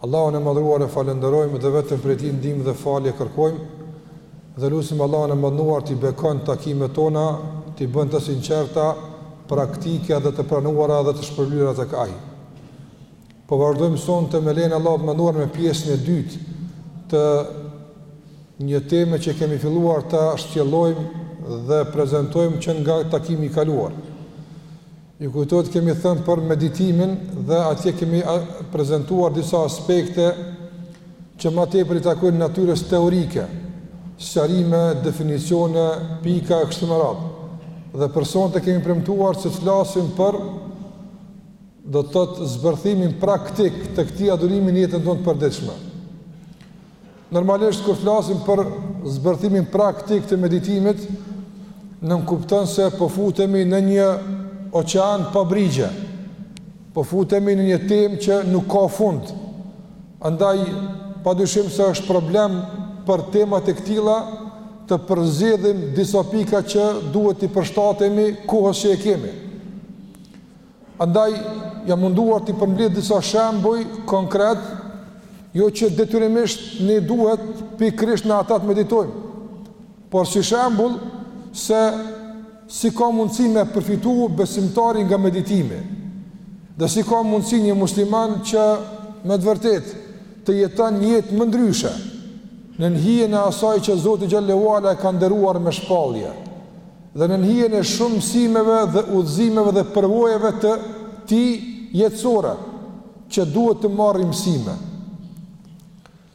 Allahun e Madhëruar e falënderojmë dhe vetëm prej Tij ndihmë dhe falje kërkojmë dhe lusim Allahun e Madhëruar t'i bekon takimet tona, t'i bën të sinqerta, praktike dhe të pranuara dhe të shpërblyera tek Ai. Po vazhdojmë sonte me lejen e Allahut të Madhëruar me pjesën e dytë të një teme që kemi filluar ta shtjellojmë dhe prezantojmë që nga takimi i kaluar. Ju kujtohet kemi thënë për meditimin dhe atje kemi prezantuar disa aspekte që më tepër i takojnë natyrës teorike, sqarime, definicione, pika e kështu me radhë. Dhe për sonte e kemi premtuar se të flasim për do të thotë zbërthimin praktik të këtij adhurimi në jetën tonë të përditshme. Normalisht kur flasim për zbërthimin praktik të meditimit, nënkupton se po futemi në një oqean pa brigje. Po futemi në një temë që nuk ka fund. Andaj padyshim se është problem për temat e këtilla të përzgjedhim disa pika që duhet t'i përshtatemi kohës që e kemi. Andaj, jam munduar t'i përmbledh disa shembuj konkret, jo që detyrimisht ne duhet pikërisht në ata të meditojmë, por si shembull se si ka mundësi me përfitu besimtari nga meditimi, dhe si ka mundësi një musliman që me të vërtetë të jeton një jetë më ndryshe, nën hijen e asaj që Zoti xhelle ue ala e ka nderuar me shpallje. dhe nën hijen e shumë mësimeve dhe udhëzimeve dhe përvojave të tij jetësore që duhet të marrim mësime.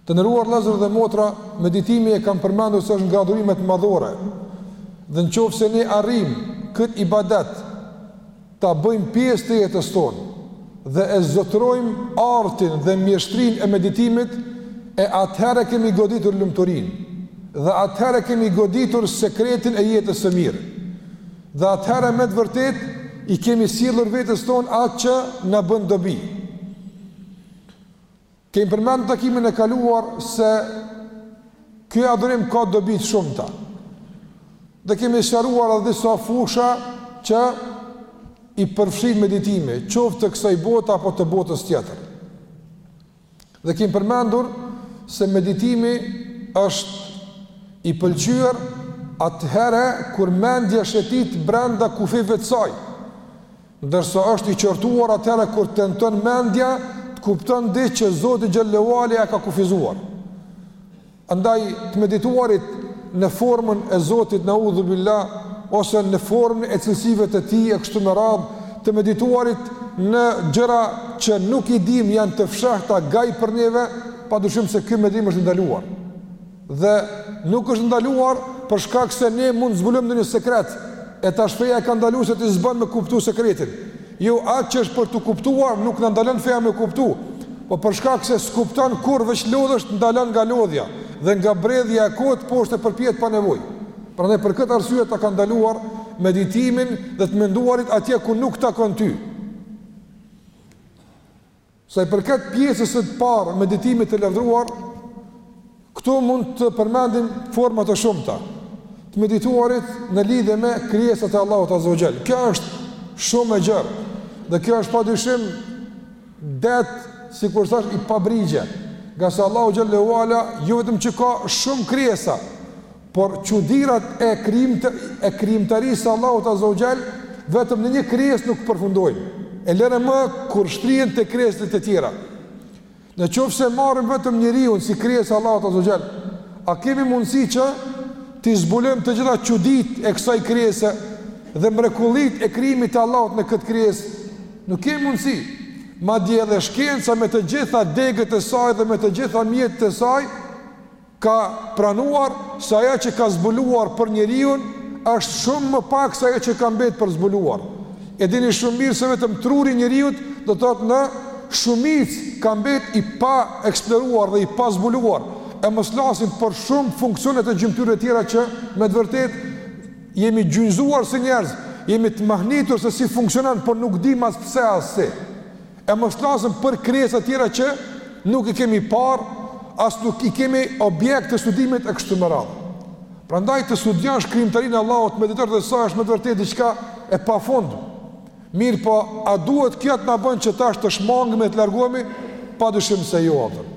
Të nderuar vëllezër dhe motra, meditimi e kam përmendur se është nga adhurimet madhore. Dhe në qoftë se ne arrijmë këtë ibadet ta bëjmë pjesë të jetës tonë dhe e zotërojmë artin dhe mjeshtrinë e meditimit, e atëherë kemi goditur lumturinë, dhe atëherë kemi goditur sekretin e jetës së mirë, dhe atëherë me të vërtetë i kemi sjellur vetes tonë atë që na bën dobi. Kemi përmend në takimin e kaluar se ky adhurim ka dobi të shumta. Dhe kemi sqaruar edhe disa fusha që i përfshin meditimi, qoftë të kësaj bote apo të botës tjetër. Dhe kemi përmendur se meditimi është i pëlqyer atëherë kur mendja shëtit brenda kufijve të saj, Ndërsa është i qortuar atëherë kur tenton mendja të kupton diç që Zoti xhelle ue ala ia ka kufizuar. Andaj të medituarit në formën e Zotit neudhubilah ose në formën e cilësive të tij e kështu me radhë, të medituarit në gjëra që nuk i dimë janë të fshehta gajb për neve, padyshim se ky meditim është i ndaluar. Dhe nuk është ndaluar për shkak se ne mund të zbulojmë ndonjë sekret, e tash feja e ka ndaluar se ti s'bën me kuptu sekretin. Jo atë që është për t'u kuptuar nuk na ndalon feja me kuptu, po për shkak se s'kupton kurrë, veç lodhesh, të ndalon nga lodhja dhe nga bredhja e kotë poshtë e përpjetë pa nevojë. Prandaj për këtë arsye ta ka ndaluar meditimin dhe të menduarit atje ku nuk të takon ty. Sa i përket pjesës së parë të meditimit të lavdëruar, këtu mund të përmendim forma të shumta të medituarit në lidhje me krijesat e Allahut Azza wa Jall. Kjo është shumë e gjerë dhe kjo është padyshim det sikur thashë i pa brigje, ngase Allahu Xhelle ue Ala jo vetëm që ka shumë krijesa, Por çudirat e krijimtarisë së Allahut azza wa jall vetëm në një krijesë nuk përfundojnë, e lëre më kur shtrihen te krijesat e tjera. Në qoftë se marrim vetëm njeriun si krijesë e Allahut azza wa jall, a kemi mundësi që t'i zbulojmë të gjitha çuditë e kësaj krijese dhe mrekullitë e krijimit të Allahut në këtë krijesë? Nuk kemi mundësi. Madje edhe shkenca me të gjitha degët e saj dhe me të gjitha mjetet e saj, ka pranuar se ajo që ka zbuluar për njeriun është shumë më pak se ajo që ka mbet për zbuluar. E dini shumë mirë se vetëm truri i njeriut do të thotë në shumicë ka mbet i paeksploruar dhe i pazbuluar. E mos flasim për shumë funksione të gjymtyrëve të tjera që me të vërtetë jemi gjunjëzuar si njerëz, jemi të mahnitur se si funksionon, por nuk dimë as pse as si. E mos flasim për krijesa tjera që nuk i kemi parë, as nuk i kemi objekt të studimit e kështu me radhë. Prandaj të studiosh krijimtarinë e Allahut të meditosh rreth saj është me të vërtetë diçka e pafund. Mirëpo, a duhet kjo të na bën që tash të shmangemi e të largohemi? Padyshim se jo, atëherë.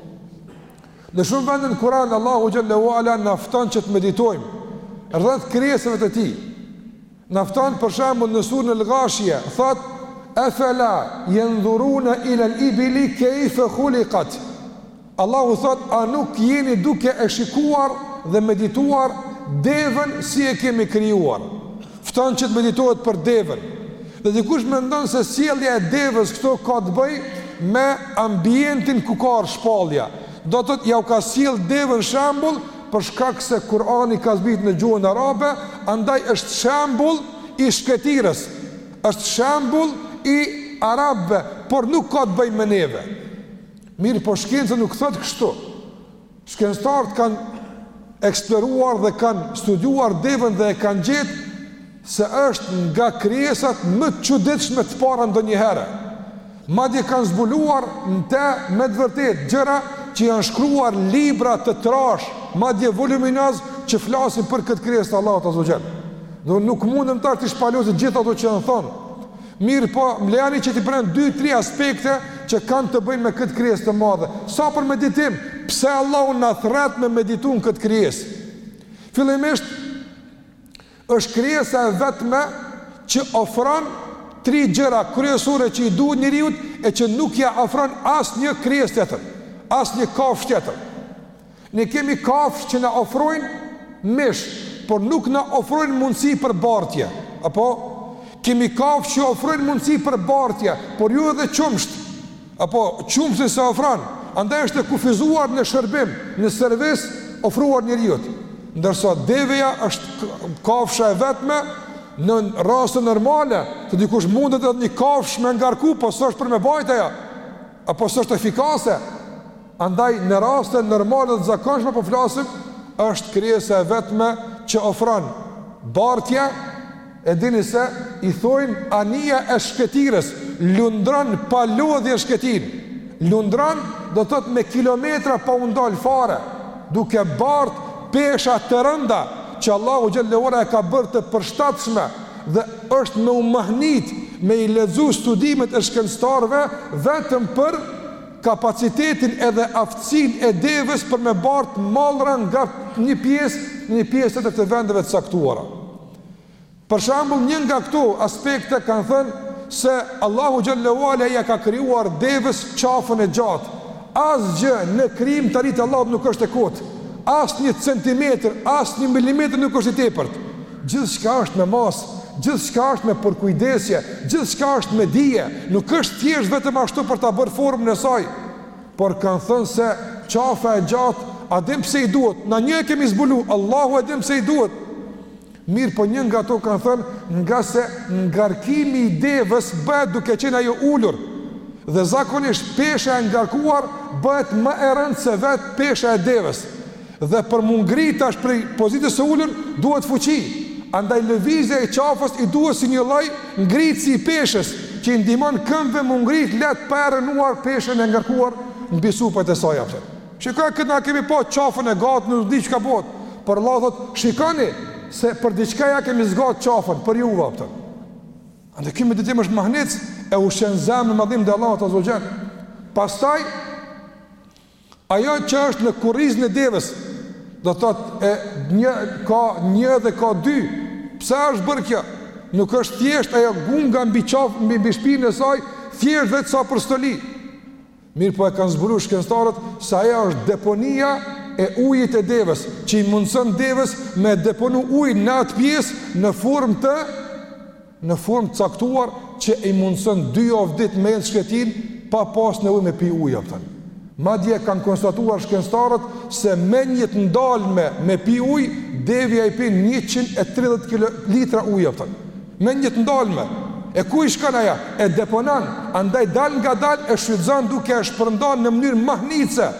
Në shumë vende në Kur'an Allahu xhelle ue ala na fton që të meditojmë rreth krijesave të tij. Na fton për shembull në surën Al-Ghashije, thotë, Efela yandhuruna ila al-ibili kayfa khuliqat. Allahu thotë, a nuk jeni duke e shikuar dhe medituar devën si e kemi krijuar? Fton që të meditohet për devën. Dhe dikush mendon se sjellja e devës këtu ka të bëjë me ambientin ku ka ra shpallja. Do të thotë, ja u ka sjellë devën shembull për shkak se Kur'ani ka zbritur në gjuhën arabe, andaj është shembull i shkretirës, është shembull i arabëve, por nuk ka të bëjë me neve. Mirëpo shkenca nuk thotë kështu. Shkencëtarët kanë eksploruar dhe kanë studiuar devën dhe e kanë gjetë se është nga krijesat më të çuditshme të para ndonjëherë. Madje kanë zbuluar në të me të vërtetë gjëra që janë shkruar libra të trashë, madje voluminoz që flasin për këtë krijesë të Allahut azza wa jall. Dhe nuk mundem tash t'i shpalosi të gjitha ato që janë thënë. Mirëpo, më lejani që t'i përmend 2-3 aspekte që kanë të bëjnë me këtë krijesë të madhe. Sa për meditim, pse Allahu na thërret me meditun këtë krijesë? Fillimisht Është krijesa e vetme që ofron tri gjëra kryesore që i duhen njeriut e që nuk ia ofron asnjë krijesë tjetër, asnjë kafshë tjetër. Ne kemi kafshë që na ofrojnë mish, por nuk na ofrojnë mundësi për bartje. Apo kemi kafshë që ofrojnë mundësi për bartje, por jo edhe qumësht. Apo, qumshtin s'e ofron, andaj është e kufizuar në shërbim, në servis, ofruar njeriut. Ndërsa, deveja është kafsha e vetme, në raste normale, se dikush mundet edhe një kafshë me ngarku, po s'është për me bajt ajo, apo s'është efikase, Andaj në raste normale dhe të zakonshme po flasim, është krijesa e vetme që ofron bartje, e dini se i thojnë anija e shkretirës, lundron pa lodhje në shkretirë. Lundron do të thotë me kilometra pa u ndal fare, duke bartë pesha të rënda që Allahu xhelle ue ala e ka bërë të përshtatshme dhe është me u mahnit me i lexu studimet e shkencëtarëve vetëm për kapacitetin edhe aftësinë e devës për me bartë mallra nga një pjesë në një pjesë tjetër të vendeve të caktuara. Për shembull, një nga këto aspekte kanë thënë se Allahu xhelle ue ala ia ka krijuar devës qafën e gjatë. Asgjë në krijimtarinë e Allahut nuk është e kotë. Asnjë centimetër, asnjë milimetër nuk është i tepërt. Gjithçka është me masë, gjithçka është me përkujdesje, gjithçka është me dije, nuk është thjesht vetëm ashtu për ta bërë formën e saj, por kanë thënë se qafa e gjatë, a din pse i duhet, na një e kemi zbulu, Allahu e din pse i duhet, mirëpo një nga to kanë thënë, ngase ngarkimi i devës bëhet duke qenë ajo ulur, dhe zakonisht pesha e ngarkuar bëhet më e rëndë se vetë pesha e devës, Dhe për mu ngrit tash prej pozitës së ulur, duhet fuqi. Andaj lëvizja e qafës i duhet si një lloj ngritësi i peshës, që i ndihmon këmbëve mu ngrit lehtë pa e rrënuar peshën e ngarkuar mbi supat e saj, a kupton? Shiko këtë na kemi pa qafën e gatë, nuk di çka bëhet. Por Allahu thotë, shikoni se për diçka ja kemi zgatë qafën për ju, a kupton? Andaj ky meditim është mahnitës e ushqen zemrën me madhnim ndaj Allahut Azza wa Jall. Pastaj Ajo që është në kurrizin e devës, do të thotë e një ka një dhe ka dy. Pse është bërë kjo? Nuk është thjesht ajo gunga mbi qaf, mbi mbi shpinën e saj, thjesht veç sa për stoli. Mirëpo e kanë zbulu shkencëtarët se ajo është deponia e ujit e devës, që i mundëson devës me deponu ujë në atë pjesë në formë të në formë të caktuar që i mundëson dy javë ditë me jetë n'shkretinë pa pas nevojë me pi ujë, a kupton. Madje kanë konstatuar shkencëtarët se me një të ndalme me pi ujë, devja i pin 130 kilo litra ujë, a kupton. Me një të ndalme, e ku i shkon aja, e deponan, andaj dalëngadalë e shfrytëzon duke e shpërndan në mënyrë mahnitëse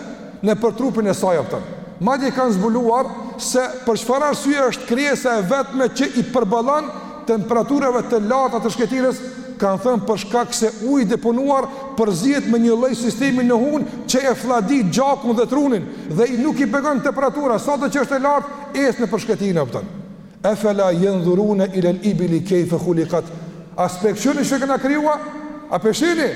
nëpër trupin e saj, a kupton. Madje kanë zbuluar se për çfarë arsye është krijesa e vetme që i përballon temperaturave të larta të shkretirës kanë thënë për shkak se uji i deponuar përzihet me një lloj sistemi në hundë që e flladit gjakun dhe trunin dhe i nuk i pengon temperatura sado që është e lartë ec nëpër shkretinë a kupton e fela jendhurune ilel ibili kejfe hulikat a s'pe kqyrni si e kena krijua a pe shihni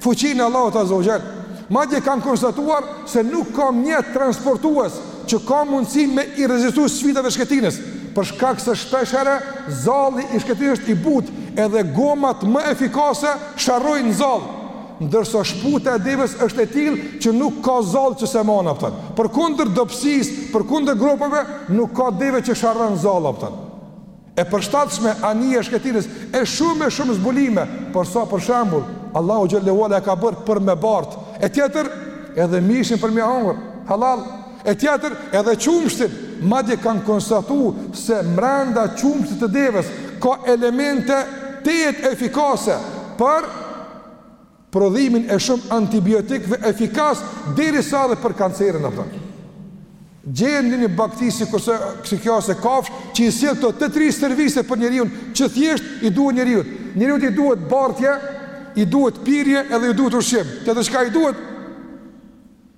Fuqinë e Allahut Azza wa Jall. Madje kanë konstatuar se nuk ka mjet transportues që ka mundësi me i rezistu sfidave të shkretinës, për shkak se shpeshherë zalli i shkretinës është i butë, edhe gomat më efikase sharrojnë n'zall, ndërsa shputa e devës është e tillë që nuk ka zall që s'e man, a kupton. Përkundër dobësisë, përkundër gropave, nuk ka deve që sharron n'zall, a kupton. e përshtatshme anije e shkretinës e shumë e shumë zbulime por sa për shembull Allahu xhel-le ue ala e ka bërë për me bart e tjetër edhe mishin për me hangër halal e tjetër edhe qumështin madje kanë konstatu se mrenda qumështit të devës ka elemente tejet efikase për prodhimin e shumë antibiotikëve efikas derisa edhe për kancerin a kupton gjeje një një bagëti sikurse kjo ose kafshë që i sjell këto të tri servise për njeriun që thjesht i duhet njeriut njeriut i duhet bartje i duhet pirje edhe i duhet ushqim tjetër çka i duhet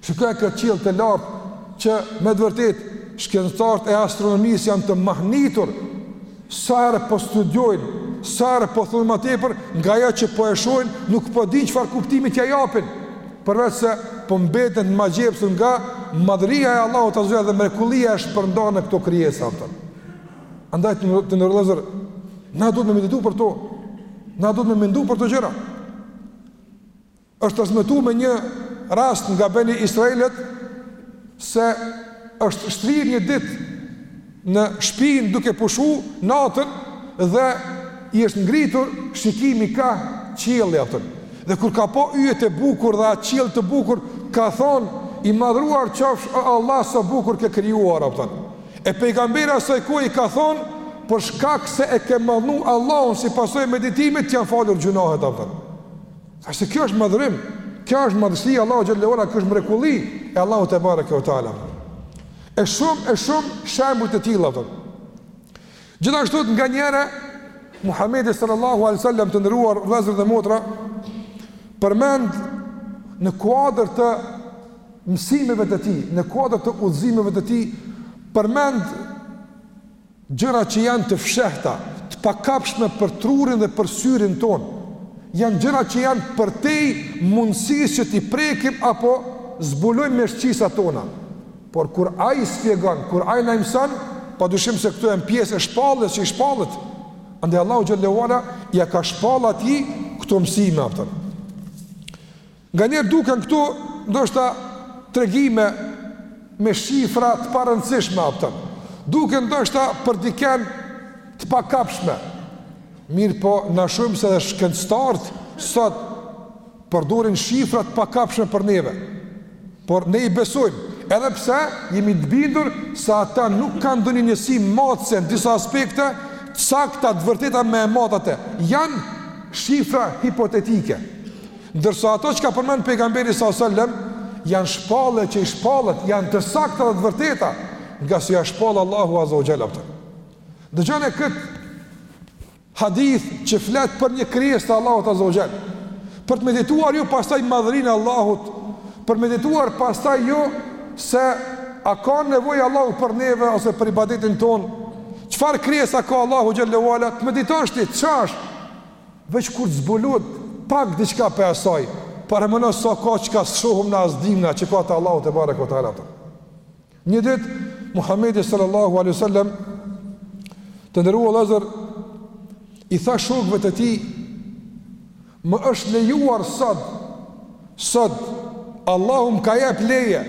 Shikoje këtë qiell të lartë që me të vërtetë shkencëtarët e astronomisë janë të mahnitur sa herë po studiojnë, sa herë po thonë më tepër nga ajo që po e shohin, nuk po dinë çfarë kuptimi t'ia japin. Përveç se po mbeten të magjepsur nga madhëria e Allahut azza dhe mrekullia e shpërndarë në këto krijesa a kupton. Andaj të nderuar vëllezër, na duhet me meditu për to. Na duhet me mendu për këto gjëra. Është transmetu me një rast nga Beni Israilët se është shtrirë një ditë në shpinë duke pushu natën dhe i është ngritur shikimi ka qielli a kupton. Dhe kur ka pa yjet e bukur dhe atë qiell të bukur, ka thonë i madhëruar qofsh o Allah sa bukur ke krijuar a kupton. E pejgamberi i asaj kohe i ka thonë për shkak se e ke madhnu Allahun si pasojë e meditimit të janë falur gjynahet a kupton. A se kjo është madhërim, kjo është madhështi e Allahut xhele ue ala, kjo është mrekulli e Allahut tebareke ve teala. E shumë e shumë shembuj të tilla ato. Gjithashtu nganjëherë Muhamedi sallallahu alaihi wasallam të nderuar vëllezër dhe motra përmend në kuadër të mësimeve të tij, në kuadër të udhëzimeve të tij përmend Gjëra që janë të fshehta, të pakapshme për trurin dhe për syrin tonë, janë gjëra që janë përtej mundësisë që t'i prekim apo zbulojmë me shqisat tona. Por kur Ai spjegon, kur Ai na i mëson, padyshim se këto janë pjesë e shpalljes që i shpallet. Andaj Allahu xhele ue ala ia ka shpall atij këto mësime a kupton. Nganjëherë duken këtu ndoshta tregime me shifra të parëndësishme a kupton. Duken ndoshta për dikën të pakapshme. Mirëpo na shohim se edhe shkencëtarët sot përdorin shifra të pakapshme për neve. Por ne i besojmë, edhe pse jemi të bindur se ata nuk kanë ndonjë njësi matëse në disa aspekte, të sakta të vërteta me e matë atë. Janë shifra hipotetike. Ndërsa ato që ka përmend pejgamberi sallallahu alaihi wasallam, janë shpallje që i shpallet, janë të sakta dhe të vërteta, ngase ia shpall Allahu azze ue xhel a kupton. Dëgjone këtë hadith që flet për një krijesë të Allahut azze ue xhel, për të medituar ju pastaj madhërinë e Allahut, për të medituar pastaj ju se a ka nevojë Allahu për neve ose për ibadetin tonë, çfarë krijesa ka Allahu xhele ue ala, të meditosh ti, ç'është, Veç kur të zbulohet pak diçka pas asaj, paramendo sa ka çka s'shohim, na s'dim na çka ka te Allahu tebareke ue teala. Një dit, Muhammedi sallallahu aleyhi sallam, të nderuar vllezër, i tha shokve të tij, më është lejuar sot, sot, Allahu më ka jep leje,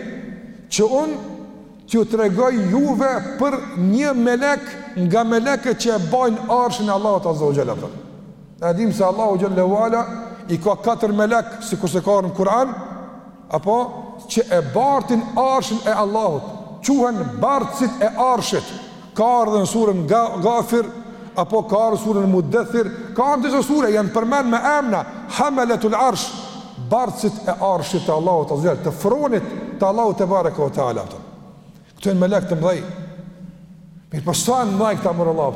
që unë T'ju tregoj juve për një melek nga melekët që e mbajnë arshin e Allahut Azza wa Jalla. Ne dimë se Allahu Jalla wa Ala i ka katër melek, sikurse ka ardh në Kur'an, apo që e bartin arshin e Allahut, quhen bartësit e arshit, Ka ardhur në suren Ghafir apo ka ardhur në suren Mudathir, ka ardhur te disa sure janë përmend me emna Hamalatul Arsh, bartësit e Arshit të Allahut azza jall, të fronit të Allahut tebareke ue teala. Këta janë melek të mëdhenj. Mirëpo sa janë mëdhenj këta more vlla,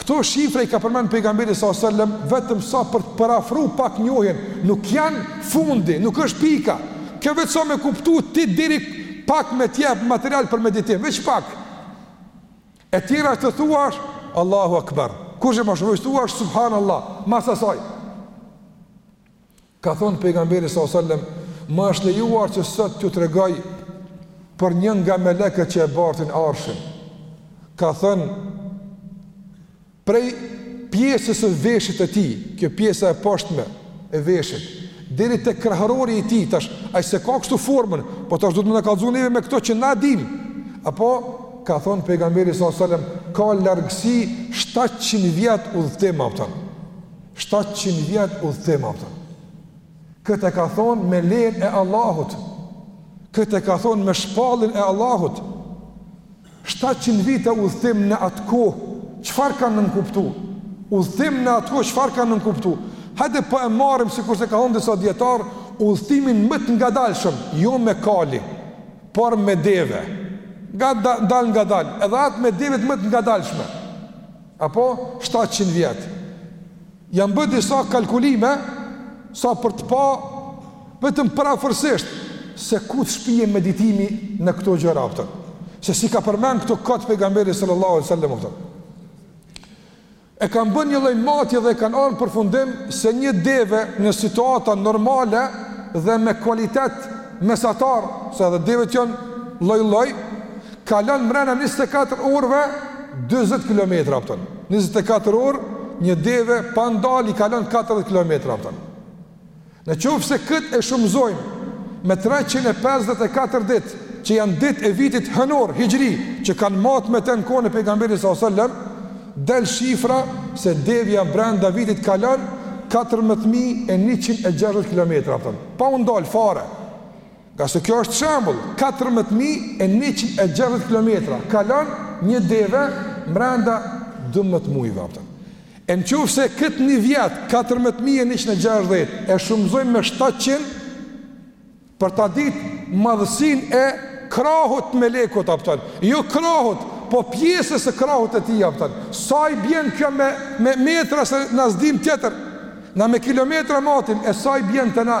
Këto shifra i ka përmend pejgamberi alejhi selam vetëm sa për të përafruar pak njohjen, nuk janë fundi, nuk është pika. Kjo veç sa me kuptu ti diçka pak me të jap material për meditim, veç pak. E tjera është të thuash Allahu Akbar. Kur e masë, të thuash subhanallahu, mas asaj. Ka thënë pejgamberi sallallahu alajhi wasallam, "Më është lejuar që sot t'ju tregoj për një nga melekët që e bartin Arshin." Ka thënë prej pjesës së veshit të tij, kjo pjesa e poshtme e veshit, deri te krahërori i tij, tash ai s'e ka kështu formën, po tash duhet me na kallëzu neve me këto që na dimë. Apo ka thënë pejgamberi sallallahu alajhi wasallam, "Ka largësi 700 vjet udhëtim apo 700 vjet udhëtim apo. Këtë e ka thonë me lejen e Allahut. Këtë e ka thonë me shpalljen e Allahut. 700 vite udhëtim në atë kohë, çfarë kanë nënkuptu? Udhëtim në atë kohë çfarë kanë nënkuptu? Hajde po e marrim sikurse ka thonë disa dijetarë, udhëtimin më të ngadalshëm, jo me kali, por me deve. Ngadal ngadal, edhe atë me devet më të ngadalshme. apo shtatëqind vjet. Janë bë disa kalkulime sa për të pa vetëm parafërsisht se ku të shpie meditimi në këto gjëra apo. Se s'i ka përmend këto kot pejgamberi sallallahu alaihi wasallam apo. E kanë bë një lloj matje dhe kanë ardhur në përfundim se një deve në situata normale dhe me kualitet mesatar, se edhe devet janë lloj-lloj, kalon mrena njëzet e katër orëve dyzet kilometra a kupton njëzet e katër orë një deve pa ndal i kalon katërdhjetë kilometra a kupton në qoftë se kët e shumëzojmë me treqind e pesëdhjetë e katër ditë që janë ditët e vitit hënor hixhri që kanë mat me të në kohën e pejgamberit sallallahu alajhi wasallam del shifra se devja brenda vitit kalon katërmbëdhjetë mijë e njëqind e gjashtëdhjetë kilometra a kupton pa u ndal fare Ngase kjo është shembull, katërmbëdhjetë mijë e njëqind e gjashtëdhjetë kilometra kalon një deve brenda dymbëdhjetë mujve, a kupton? E në qoftë se këtë një vjet, katërmbëdhjetë mijë e njëqind e gjashtëdhjetë, e shumëzojmë me shtatëqind, për ta ditë madhësinë e krahut të melekut, a kupton? Jo krahut, po pjesës së krahut të tij, a kupton? Sa i bjen kjo me, me metra se na s'dimë tjetër, na me kilometra matim, e sa i bjen te na?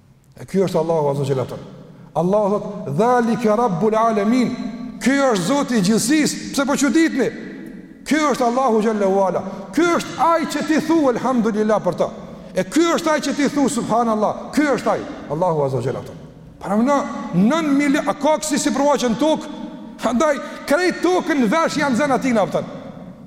E ky është Allahu azze ve xhel, a kupton. Allahu thotë, dhalike rabbul alemin, ky është zoti i gjithësisë, pse po çuditeni? Ky është Allahu xhele ve ala, ky është aj që ti thu, elhamdulillah për ta. E ky është aj që ti thu, subhanallah, ky është aj, Allahu azze ve xhel, a kupton. Paramenone, nën mili, a ka kësi si buburrec në tokë? Andaj, krejt tokën n'vesh ja nxen atij, a kupton.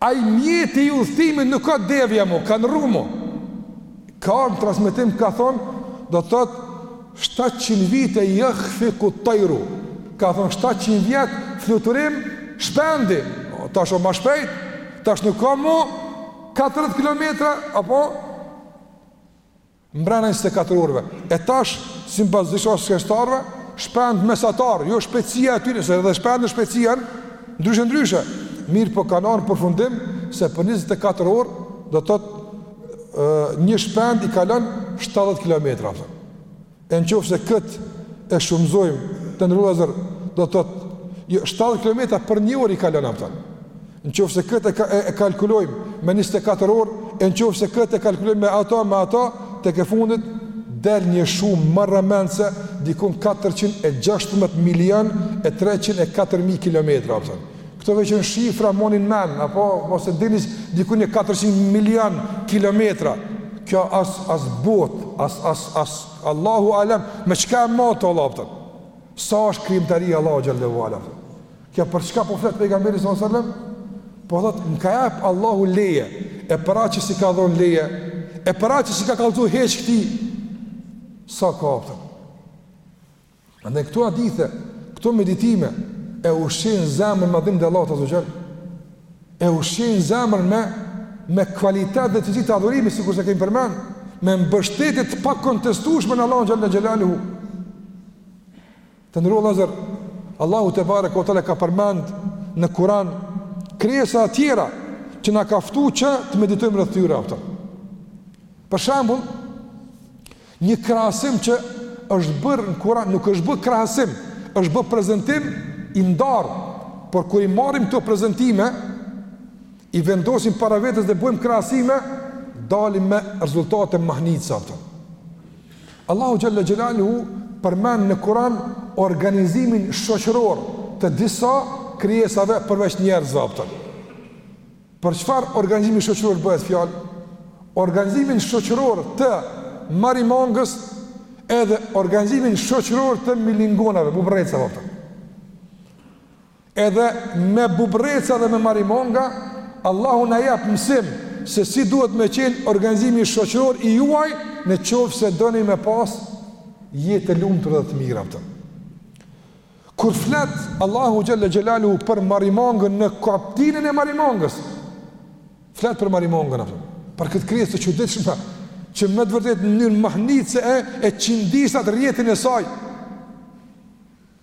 Ai mjeti i udhëtimit nuk ka devja mo, kan rru mo. Ka një transmetim ka thonë, do të thotë, 700 vite jahfiku tajru. Ka thonë, 700 vjetë fluturim shpendi. Tash ma shpejt, tash nuk ka mo, 40 km, apo, mbrenda njëzet e katër orëve, e tash sipas disa shkencëtarëve shpend mesatar, jo shpejtësia e tyre, se edhe shpend në shpejtësi janë ndryshe ndryshe, mirëpo kanë ardh n'përfundim se për 24 orë do të thotë një shpend i kalon 70 km. E në qoftë se këtë e shumëzojmë të nderuar vllezër do të thotë jo 70 km për një orë i kalon a kupton. Në qoftë se këtë e kalkulojmë me njëzet e katër orë, e në qoftë se këtë e kalkulojmë me ato, me ato, tek e fundit del një shumë marramendëse, diku në katërqind e gjashtëmbëdhjetë milionë e treqind e katër mijë kilometra, a kupton. Këto veç n'shifra mbani n' men, apo mos e dini diku një katërqind milion kilometra. Kjo as as bot, as as as Allahu alem me çka e mat Allahu, a kupton. Sa është krijimtari Allahu xhele ve ala. Kjo për çka po flet pejgamberi sallallahu alajhi wasallam? Po thot, më ka dhan Allahu leje, e për atë që si ka dhon leje, e për atë që si ka kallzu hiç këtij, sa ka, a kupton. Andaj këto hadithe, këto meditime, e mbushin zemrën me madhërim të Allahut azze ve xhel, e mbushin zemrën me, me kvalitet dhe cilësi të adhurimit, sikurse kemi përmen, me mbështetje t'pakontestushme në Allahun xhele xhelaluhu. Të nderuar vëllezër, Allahu tebareke ve teala ka përmend në Kur'an krijesa tjera që na ka ftu që të meditojmë rreth tyre, a kupton. Për shambull, një krahasim që është bërë në Kur'an, nuk është bërë krahasim, është bërë prezentim i ndarë, por kur i marrim këto prezentime, i vendosim para vetes dhe bëjmë krahasime, dalim me rezultate mahnitëse, a kupton. Allahu xhel-le xhelaluhu përmend në Kur'an organizimin shoqëror të disa krijesave përveç njerëzve, a kupton. Për çfarë organizimi shoqëror bëhet fjalë? Organizimin shoqëror të marimangës edhe organizimin shoqëror të milingonave, bubrrecave, a kupton. Edhe me bubrreca dhe me marimonga, Allahu na jep mësim se si duhet me qenë organizimi shoqëror i juaj në qoftë se doni me pas jetë të lumtur dhe të mirë, a kupton. Kur flet Allahu xhel-le xhelaluhu për marimongën në kaptinën e marimongës, flet për marimongën, a kupton, për këtë krijesë të çuditshme që me të vërtetë në mënyrë mahnitëse e e qëndis atë rrjetin e saj.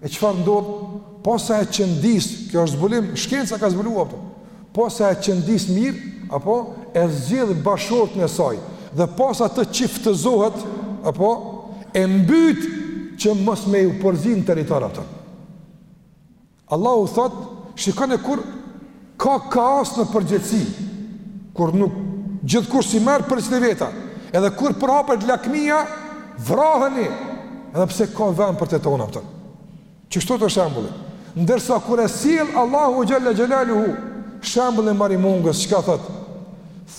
E çfarë ndodh? Posa e qëndis, kjo është zbulim, shkenca ka zbulu, a kupton. Posa e qëndis mirë, apo e zgjidh bashkëshortin e saj dhe posa të çiftëzohet, apo e mbyt që mos me iu përzi në territor, a kupton. Allahu thotë, shikoni kur Ka kaos në përgjegjësi, kur nuk gjithkush s'i merr përgjegjësitë e veta, edhe kur përhapet lakmia, vraheni, edhe pse ka vend për të tonë, a kupton. Qështu atë shembull. Ndërsa kur e sjell Allahu xhel-le xhelaluhu shembullin e marimongës, çka thot?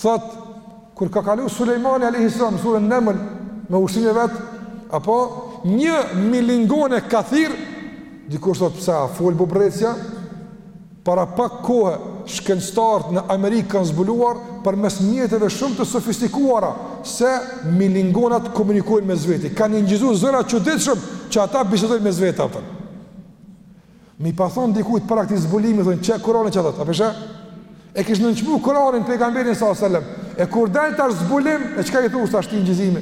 Thot kur ka kalu Sulejmani alejhi selam suren Neml me ushtrinë e vet, apo një milingonë ka thirr, dikush thot pse a fol bubrreca? Para pak kohe, shkencëtarët në Amerikë kanë zbuluar përmes mjeteve shumë të sofistikuara se milingonat komunikojnë mes veti. Kanë inçizu zëra të çuditshëm që ata bisedojnë mes veti, a kupton. Me i pa thon dikujt para këtij zbulimi thon qe Kur'ani çka thotë. A pe she? E kish nënçmu Kur'anin Pejgamberin salallahu alejhi ve selem. E kur del tash zbulim, e çka i thua tash këtij inçizimi?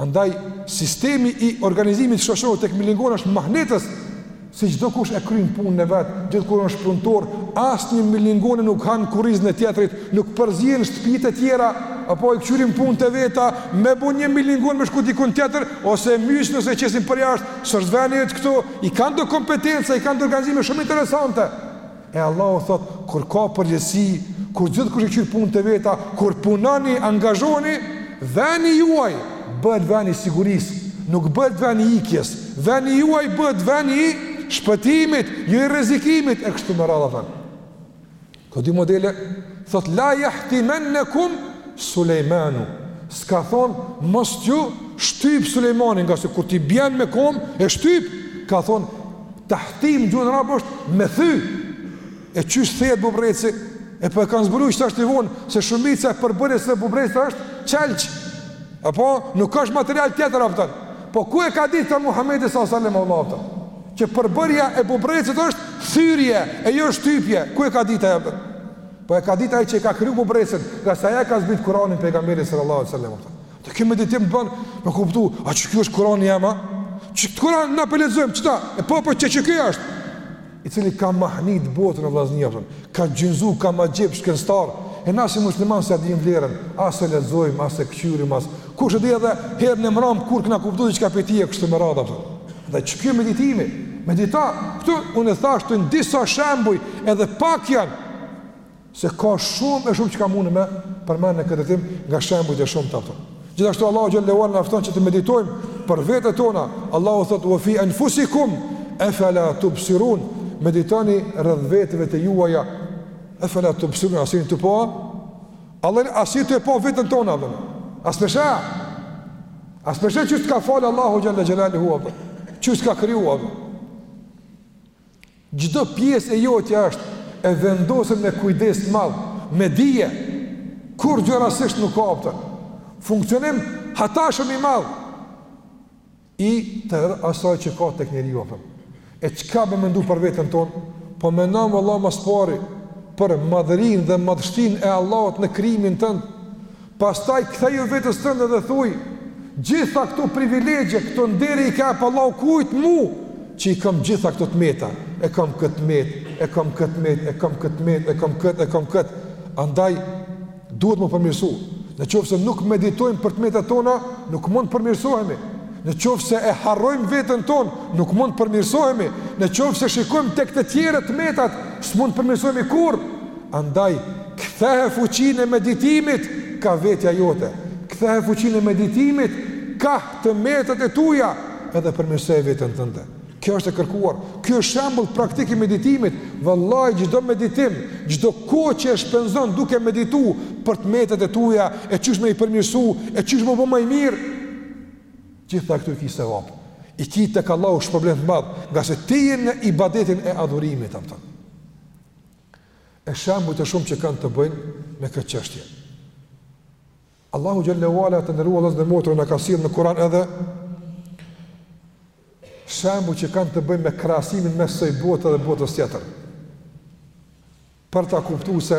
Andaj, sistemi i organizimit shoqëror tek milingona është mahnitës, se çdokush e kryen punën e vet, gjithkush është punëtor, asnjë milingonë nuk han kurrizin e tjetrit, nuk përzihen në shtëpitë e tjera, apo i kqyrin punët e veta, me bo një milingonë me shku dikun tjetër, ose e mysin ose e qesin përjashtë, s'është veni yt këtu, i kanë do kompetenca, i kanë do organizime shumë interesante, E Allahu thotë, kur ka përgjegjësi, kur gjithkush i kqyr punët e veta, kur punoni, angazhoheni, veni juaj bëhet veni i sigurisë, nuk bëhet veni i ikjes, veni juaj bëhet veni i shpëtimit, jo i rrezikimit e kështu me radhë apo. Këto dy modele thot la yahtimannakum Sulejmanu. S'ka thon mos ju shtyp Sulejmani, nga se kur ti bjen me kom e shtyp, ka thon Tahtim në gjuhën arabe është me thy. E çysh thehet bubrreci? E po e kanë zbuluar qetash vonë, se shumica e përbërjes së bubrrecit është qelq. Apo nuk është material tjetër apo. Po ku e ka ditë se Muhamedi sallallahu alaihi wasallam që përbërja e bubrecit është thyrje e jo shtypje. Ku e ka ditë ai apo? Po e ka ditë ai që e ka kriju bubrecin, ngase ja ka zbrit Kur'anin pejgamberit sallallahu alaihi wasallam. E ky meditim të bon me kuptu, a qiky është Kur'ani ama? Qit Kur'an na po lexojmë, qita? E po, po, qe qiky është? I cili ka mahnit botën vllazni apo, ka gjinzu, ka magjeps shkencëtar, e na si musliman s'ia dim vlerën, as e lexojmë, as e këqyrim, as, kush e di edhe herën e mram, kur kena kuptu diçka prej tij e kështu me radhë, apo. Dhe qiky meditimi, medita, këtu unë e thashë tu disa shembuj, edhe pak janë, Se ka shumë e shumë çka muna me përmend në këtë drejtim nga shembujt e shumtë apo. Gjithashtu Allahu xhallahu na fton që të meditojmë për vetet tona. Allahu thotë: "Wa fi anfusikum afala tubsirun." Meditoni rreth veteve të juaja. Afala tubsirun, a s'jeni tu pa. A, a s'je tu e pa veten tone apo. A s'po e sheh. A s'po e sheh qysh të ka fal Allahu xhalle xhelaluhu. Qysh t'ka kriju. Çdo pjesë e jotja është e vendosur me kujdes të madh, me dije, kurrë gja rastësisht nuk ka apo. Funksionim hatashëm i madh i tërë asaj që ka tek njeriu apo. E çka me mendu për veten ton? Po mendon vlla ma s'pari për madhërinë dhe madhështinë e Allahut në krijimin tënd. Pastaj ktheju vetes tënde dhe thuaj, Gjitha këto privilegje, këto ndere i ka jep Allahu kujt? Mu, që i kam gjitha këto të meta. E kam këtë met, e kam këtë met, e kam këtë met, e kam këtë, e kam këtë. Andaj duhet m'u përmirësu. Në qoftë se nuk meditojmë për të metat tona, nuk mund të përmirësohemi. Në qoftë se e harrojmë veten tonë, nuk mund të përmirësohemi. Në qoftë se shikojmë tek të tjerët të metat, s'mund të përmirësohemi kurrë. Andaj, kthehe fuqinë e meditimit ka vetja jote, kthehe fuqinë e meditimit kah të metat e tuja edhe përmirësoje veten tënde. Kjo është e kërkuar. Kjo është shembull praktik i meditimit. Vallahi çdo meditim, çdo kohë që e shpenzon duke meditu për të metat e tuja, e qysh me i përmirësu, e qysh me u bo ma i mirë, gjitha këto i ki sevap. I ki tek Allahu shpërblim të madh, ngase ti je në ibadetin e adhurimit, a kupton. e shembuj të shumë që kanë të bëjnë me këtë çështje. Allahu xhelle ue ala, të nderuar vëllezër dhe motra, na ka sjell në Kur'an edhe shembuj që kanë të bëjnë me krahasimin mes kësaj bote dhe botës tjetër. Për ta kuptuar se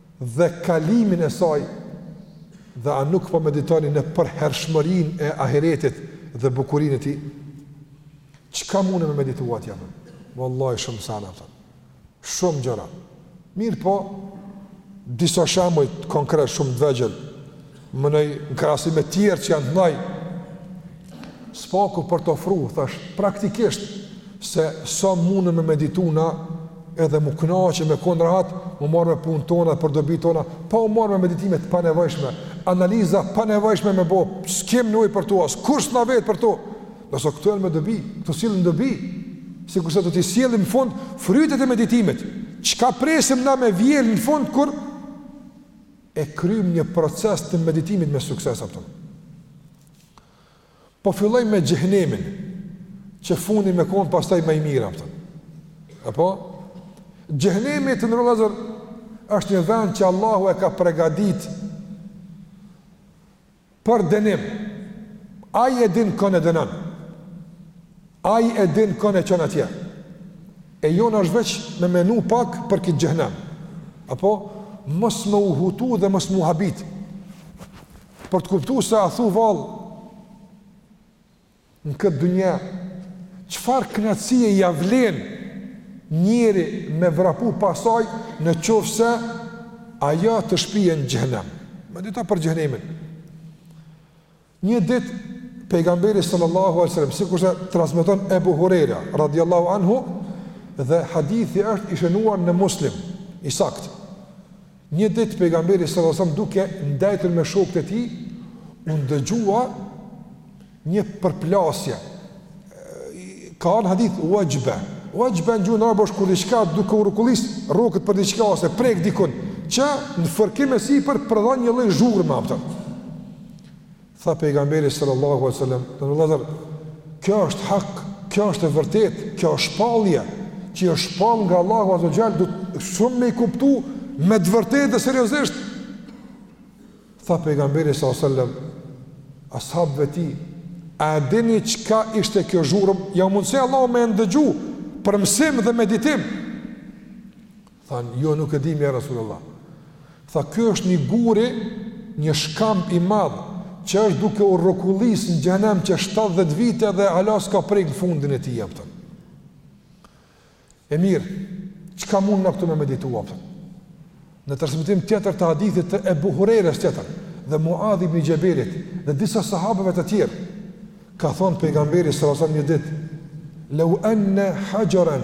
dhe kalimin e saj dhe a nuk po meditoni në përhershmërinë e ahiretit dhe bukurinë e tij çka mune me medituat jam vallahi shumë sene a kupton. shumë gjëra mirëpo disa shembuj konkret shumë të vegjël Menoj, në krahasime tjera që janë të nëj, së paku për të ofru, thash, praktikisht, se sa mundë me meditu na, edhe m'u knaq e me konë rahat, m'u marrë me punë tona, për dobi tona, pa u marrë me meditime të panevojshme, analiza të panevojshme me bo, s'kem nevojë për to, askush s'na vet për to, ndërsa këto janë me dobi, këto sjellin dobi, sikurse do t'i sjellim në fund, frytet e meditimit, çka presim na me vjelë në fund, kur, e kryjmë një proces të meditimit me sukses, a kupton. Po fillojmë me xhehenemin, që fundi me kon pastaj ma i mirë, a kupton. Apo xhehenemi të nderuar vëllezër është një vend që Allahu e ka përgatit Për dënim. Ai e din kan e dënon. Ai e din kan e çon atje. E jona është veç me menu pak për këtë xhehenem. Apo, mos me u hutu dhe mos me u habit. Për të kuptu se a thu vallë, Në këtë dunja, çfarë kënaqësie ia vlen njeri me vrapu pas saj në qoftë se ajo të shpie në xhehenem. Medito për xhehenemin. Një ditë pejgamberi sallallahu alajhi wasallam, sikurse transmeton Ebu Hurajra radhiyallahu anhu dhe hadithi është i shënuar në Muslim, i saktë. Një ditë pejgamberi sallallahu alajhi wasallam duke ndejtur me shokët e tij, u ndëgjua një përplasje. Ka në hadith wajba. Wajba në gjuhën arabe është kur diçka duke u rrukullis rroket për diçka ose prek dikun, që në fërkim e sipër prodhon një lloj zhurme, a kupton. Tha pejgamberi sallallahu alaihi wasallam, "t'vëllazër, kjo është hak, kjo është e vërtetë, kjo shpallje, që u shpall nga Allahu azze ve xhel, duhet shumë me i kuptu me të vërtetë dhe seriozisht." Tha pejgamberi sallallahu alaihi wasallam, "ashabëve tij, a e dini çka ishte kjo zhurëm? Ja mundësoi Allahu me ndëgju për mësim dhe meditim." Than, jo nuk e dimë ja Rasulullah. Tha, ky është një guri, një shkamb i madh që është duke u rrokullis në xhehnem që 70 vite dhe hala s'ka prek në fundin e tij, a kupton. E mirë, çka mund na këtu me meditu, a kupton. Në transmetim tjetër të hadithit të Ebu Hurejrës tjetër dhe Muadh ibni Xhebelit dhe disa sahabeve të tjerë ka thonë pejgamberi sallallahu alajhi wasallam një ditë: "Law anna hajaran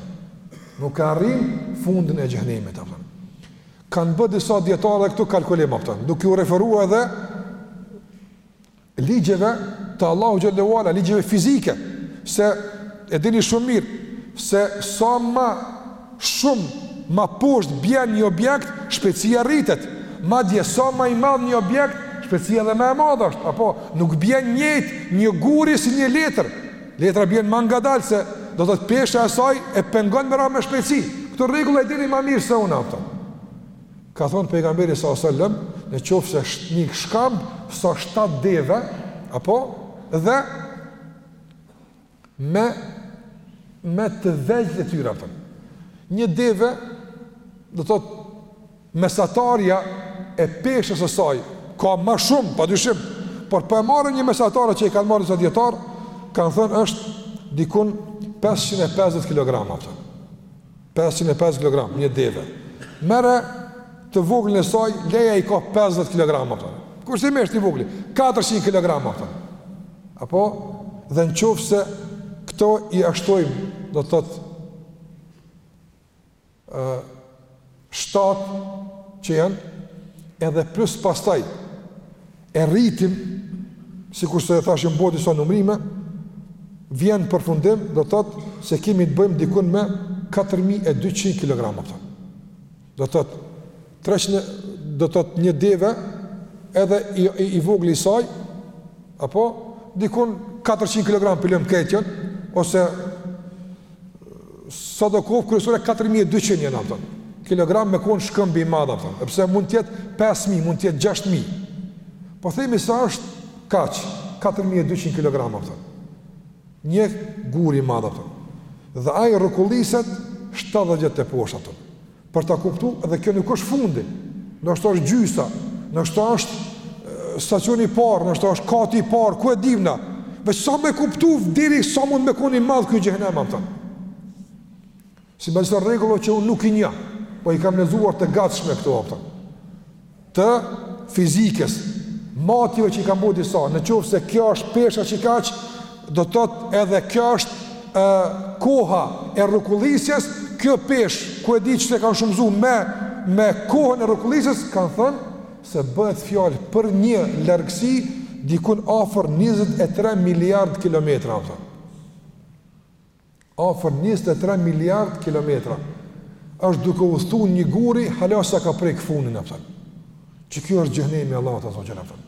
Nuk e arrin fundin e xhehnemit, a kupton. Kan bë disa dijetarë këtu kalkulim, a kupton. Duke iu referua edhe ligjeve të Allahu xhelle ve ala, ligjeve fizike se e dini shumë mirë se sa ma shumë ma poshtë bjen një objekt, shpejtësia rritet. Madje sa ma i madh një objekt, shpejtësia edhe ma e madhe është. Apo nuk bjen njëjtë një guri si një letër. Letra bjen ma ngadalë se do të thotë pesha e saj e pengon me ra me shpejtësi. Këto rregulla e dini ma mirë se unë, a kupton. Ka thonë pejgamberi salasellem, në qoftë se një shkamb, sa shtatë deve, apo, dhe me, me të vegjël e tyre, a kupton. Një deve, do të thotë Mesatarja e peshës së saj ka ma shumë, pa dyshim, por po e marrim një mesatare që i kanë marrë disa dijetarë, kanë thënë është dikun 550 kilogram, a kupton. 550 kilogram një deve. Merre të voglin e saj, le i ka 50 kilogram, a kupton. Kurse me të voglin, 400 kilogram, a kupton. Apo dhe në qoftë se këto i shtojmë, do të thotë, shtatë që janë edhe plus pastaj e rritim sikur se e thashim bo disa numrime vjen përfundim do të thotë se kemi të bëjmë dikun me 4200 kg. Do të thotë 300 do të thotë një deve edhe i, i, i vogli i saj, apo dikun 400 kg për lëmë ketjën, ose sa do koftë kryesore 4200 jena, a kupton, kilogram me konë shkëmbi i madh, a kupton, sepse mund të jetë 5.000, mund të jetë 6.000, po themi sa është kaq, 4.200 kg, a kupton, një guri i madh, a kupton, dhe ai rrokulliset 70 teposhtë, a kupton, Për ta kuptu, edhe kjo nuk është fundi, ndoshta është gjysa, ndoshta është stacioni i parë, ndoshta është kati i parë, ku e dimë na, veç sa me kuptu, deri sa mund me kon i madh ky xhehnem, apton. Simbas disa rregulla që unë nuk i njoh, po i kam lexuar të gatshme këto, apton. të fizikës, matjeve që i kanë bo disa, në qoftë se kjo është pesha që i ka, që do të thotë edhe kjo është e, koha e rrokullisjes, kjo peshë, ku e di qysh e kanë shumëzu me, me kohën e rrokullisjes, kanë thënë se bëhet fjalë për një largësi dikun afër 23 miliard kilometra, apton. afër njëzet e tre miliardë kilometra, është duke udhëtu një guri hala s'e ka prek fundin, apton. Që kjo është xhehnemi i Allahut azze ve xhel, apton.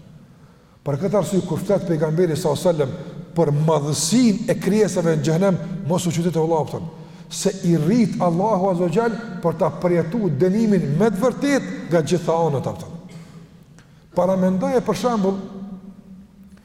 Për këtë arsye, kur flet pejgamberi s.a.s. për madhësinë e krijesave në xhehnem, mos u çudit, o vëlla, apton. Se i rrit Allahu azze ve xhel për ta përjetu dënimin me të vërtetë nga gjitha anët, apton. Paramendoje për shambull,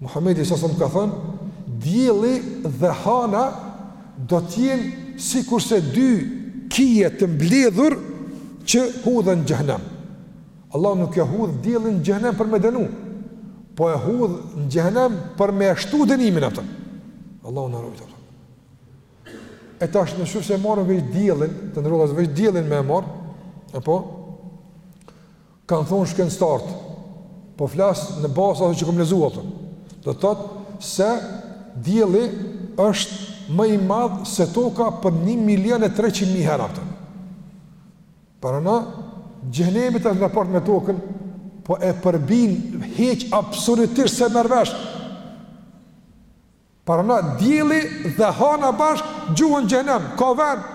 Muhamedi s.a.s. ka thënë, dielli dhe hana do të jenë sikurse dy kije të mbledhur që hudhen në xhehnem. Allahu nuk e hudh diellin në xhehnem për me dënu, po e hudh në xhehnem për me e shtu dënimin, apton. Allahu na ruajt, apton. E tash në qoftë se e marrim veç diellin, të nderuar vëllezër, veç diellin me e marr, apo kanë thonë shkencëtarët, po flas në bazë ato që kam lexuar, apton. Do të thotë se dielli është më i madh se toka për 1 milion e 300 mijë herë, apton. Paramno xhehnemi është raport me tokën, po e përpin hiç absolutisht s'e merr vesh. Paramno dielli dhe hana bashkë gjuhen në xhehnem, ka vend.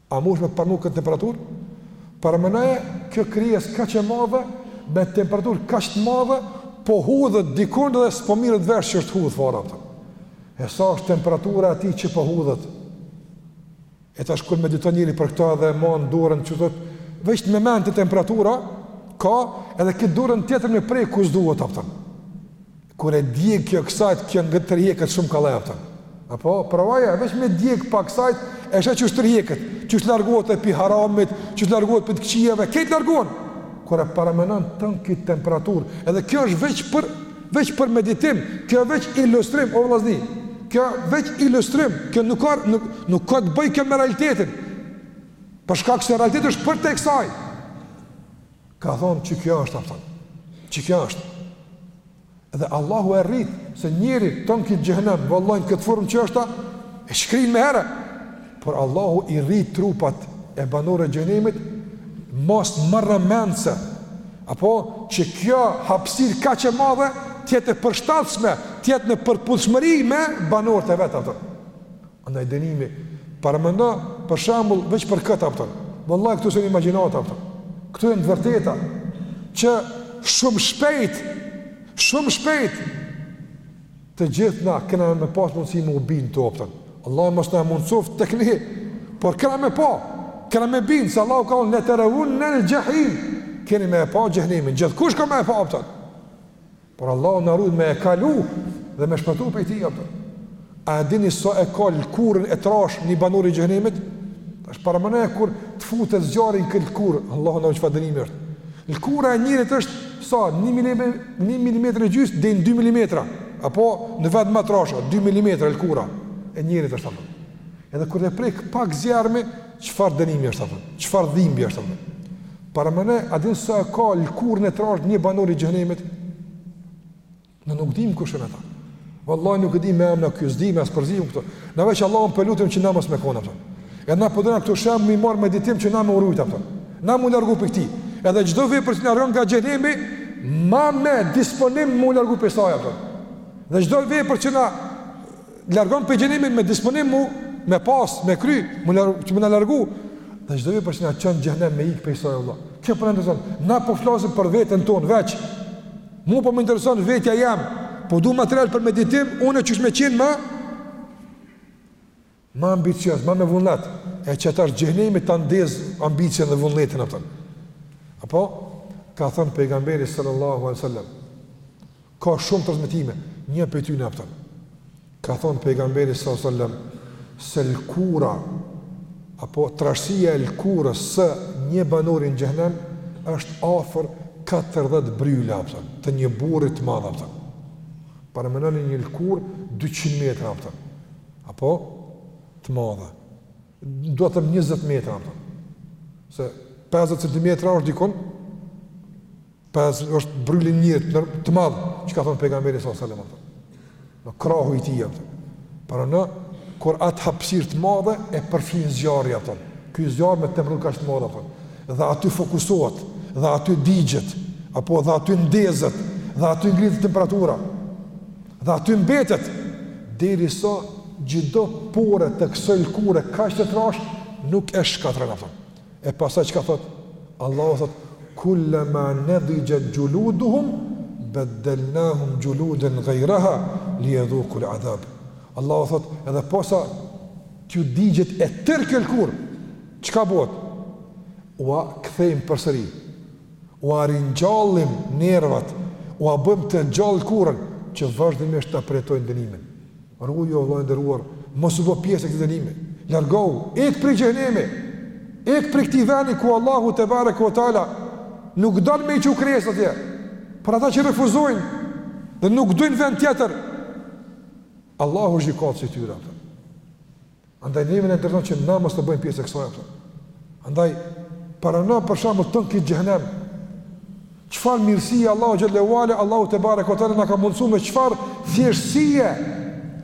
A mundesh me paramenu këtë temperaturë? Paramenoje, kjo krijesë kaq e madhe, me temperaturë kaq të madhe, po hudhet dikund dhe s'po mirret vesh që është hudhë fare, apton. E sa është temperatura aty që po hudhet? E tash kur mediton njeri për këto edhe man dorën qështu, veç me men te temperatura, ka edhe këtë dorën tjetër me prek ku s'duhet, apton. Kur e djeg kjo kësajt kjo tërhjeket shumë kollaj, apton. Apo provoje veç me djeg pak kësajt e sheh qysh tërhjeket, qysh largohet e pi haramit, qysh largohet pi të këqijave, krejt largohen. Kur e paramenon tan këtë temperaturë, edhe kjo është veç për veç për meditim, kjo veç ilustrim o vëllazni. Kjo veç ilustrim, kjo nuk ka nuk nuk ka të bëjë kjo me realitetin. Për shkak se realiteti është përtej kësaj. Ka thonë që kjo është, kupton, që kjo është. Dhe Allahu e rrit, se njëri tonë këtë xhehenem, vallahi në këtë formë që është tash, e shkrin me herë. Por Allahu i rrit trupat e banorëve të xhehenemit, mos marrë mend se, apo që kjo hapësirë kaq e madhe, t'jetë e përshtatshme, t'jetë në përputhshmëri me banorët e vet, kupton. Andaj dënimi, paramendo për shembull veç për këtë, kupton. Vallahi këto s'janë imagjinatë, kupton. Këto janë të vërteta që shumë shpejt, shumë shpejt të gjithë na kena me pas mundësi me u bind, kupton. Allahu mos na mundësoftë të këni, por kena me pa, kena me u bind, se Allahu ka thonë le terevunnel xhehim, keni me e pa xhehenemin, gjithkush ka me e pa, kupton. Por Allahu na rujt me e kalu dhe me shpëtu prej tij, kupton. A e dini sa e ka lëkurën e trashë një banor i xhehenemit? Tash paramendoje kur të futet zjarri n'këtë lëkurë, Allahu na rujt çfarë dënimi është. Lëkura e njerit është sa, një milimetër, një milimetër e gjysë deri në dy milimetra, apo në vende ma t'trasha, dy milimetra lëkura e njerit është, kupton. Edhe kur e prek pak zjarrmi, Çfarë dënimi është, kupton? Çfarë dhimbje është, kupton? Paramendo, a din sa e ka lëkurën e trashë një banor i xhehenemit? Na nuk dim kush janë ata. Vallahi nuk e dim me emna kjo s'dimë, as s'përzihem n'këto. Na veç Allahun po lutim që na mos me konë, kupton. Edhe na po dojna këto shembuj m'i marrë meditim që na me u rujt, kupton. Na m'u largu prej këtij. Edhe çdo vepër që na largon nga xhehenemi, ma me disponim m'u largu prej saj, kupton. Dhe çdo vepër që na largon prej xhehenemit me disponim mu, me pas, me kry, mu lar, që me na largu, dhe çdo vepër që na çon n'xhehenem me ikë prej saj Allah. Kjo pra po na intereson, na po flasim për veten tonë, veç, mu po më intereson vetja jem, po du material për meditim, unë e qysh me qenë ma, ma ambicioz, ma me vullnet, e që tash xhehenemi ta ndez ambicien dhe vullnetin, kupton. apo, ka thënë pejgamberi sallallahu alai sallam, Ka shumë transmetime, një prej tyre, kupton. Ka thënë pejgamberi sallallahu alajhi wasallam se lkura apo trashësia e lkurës së një banori në xhehenem është afër 40 bryla, kupton, të një burri të madh, kupton. Paramendoni një lkurë 200 metra, kupton. Apo të madhe. Domethënë 20 metra, kupton. Se 50 cm është dikun 50 është bryli i një njeri të madh, që ka thënë pejgamberi sallallahu alajhi wasallam. Në krahu i tij, kupton. Paramendo kur atë hapësirë të madhe e përfshin zjarri, kupton. Ky zjarr me temperaturë kaq të madhe, kupton. Dhe aty fokusohet, dhe aty digjet, apo dhe aty ndezet, dhe aty ngritet temperatura. Dhe aty mbetet derisa çdo pore të kësaj lëkure kaq të trashë nuk e shkatërron, kupton. E pastaj çka thotë? Allahu thotë: "Kullama nadijat juluduhum baddalnahum juludan ghayraha liyadhuqu al-'adhab." Allahu thotë: "Edhe posa t'ju digjet e tërë kjo lëkurë, çka bëhet? Ua kthejmë përsëri. Ua ringjallim nervat, ua bëjmë të gjallë lëkurën që vazhdimisht ta përjetojnë dënimin." Ruju o vëlla i nderuar, mos u bë pjesë e këtij dënimi. Largohu, ik prej xhehenemi. Ik prej këtij vendi ku Allahu tebareke ve teala nuk don me i çu krijesat atje. Por ata që refuzojnë dhe nuk dojnë vend tjetër, Allahu është gjykatës i tyre. Andaj neve na intereson që na mos të bëhemi pjesë e kësaj, a kupton. Andaj para na për shembull tonë këtë xhenem. Çfarë mirësi Allahu xhel-le ve ala Allahu tebareke ve teala na ka mundësu me çfarë thjeshtësie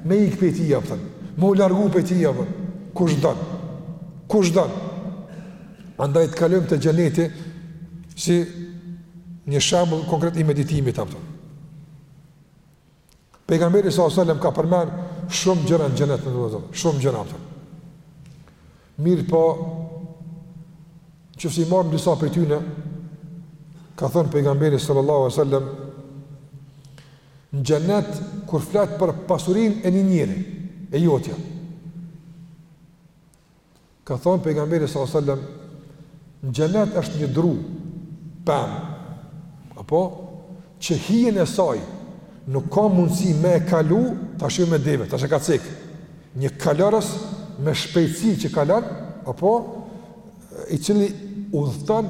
me ik pej tij, a kupton. Me u largu pej tij, a kupton. Kush don? Kush don? Andaj të kalojmë te xheneti si një shembull konkret i meditimit, a kupton. Pejgamberi s.a.s. ka përmend shumë gjëra në xhenet, shumë gjëra, a kupton. Mirëpo, në qoftë se i marrim disa prej tyne, ka thënë pejgamberi sallallahu alejhi ve sel-lem, në xhenet, kur flet për pasurinë e një njeri, e jotja, Ka thënë pejgamberi sallallahu alajhi wasallam, në xhenet është një dru, pemë, apo që hijen e saj nuk ka mundësi me e kalu, tash me deve, tash e ka cek, një kalorës me shpejtësi që kalon, apo i cili udhëton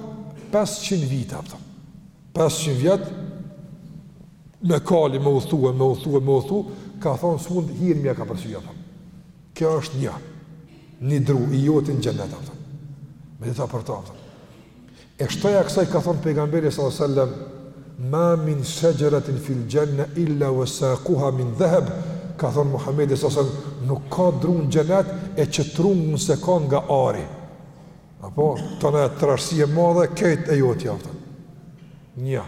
500 vite, a kupton. 500 vjet me kali, me udhëtu, me udhëtu, me udhëtu, ka thonë s'mund hijen me ja kapërcy, a kupton. Kjo është një, një dru i joti në xhenet, a kupton. Medito për to, a kupton. E shtoja kësaj ka thonë pejgamberi s.a.s. Ma min shexheretin fil xhenne illa vë sakuha min dheheb, ka thonë Muhammedi s.a.s. Nuk ka dru në xhenet e që trungun s'e ka nga ari. Apo, tanë ajo trashësi e madhe, krejt e jotja, a kupton. Një,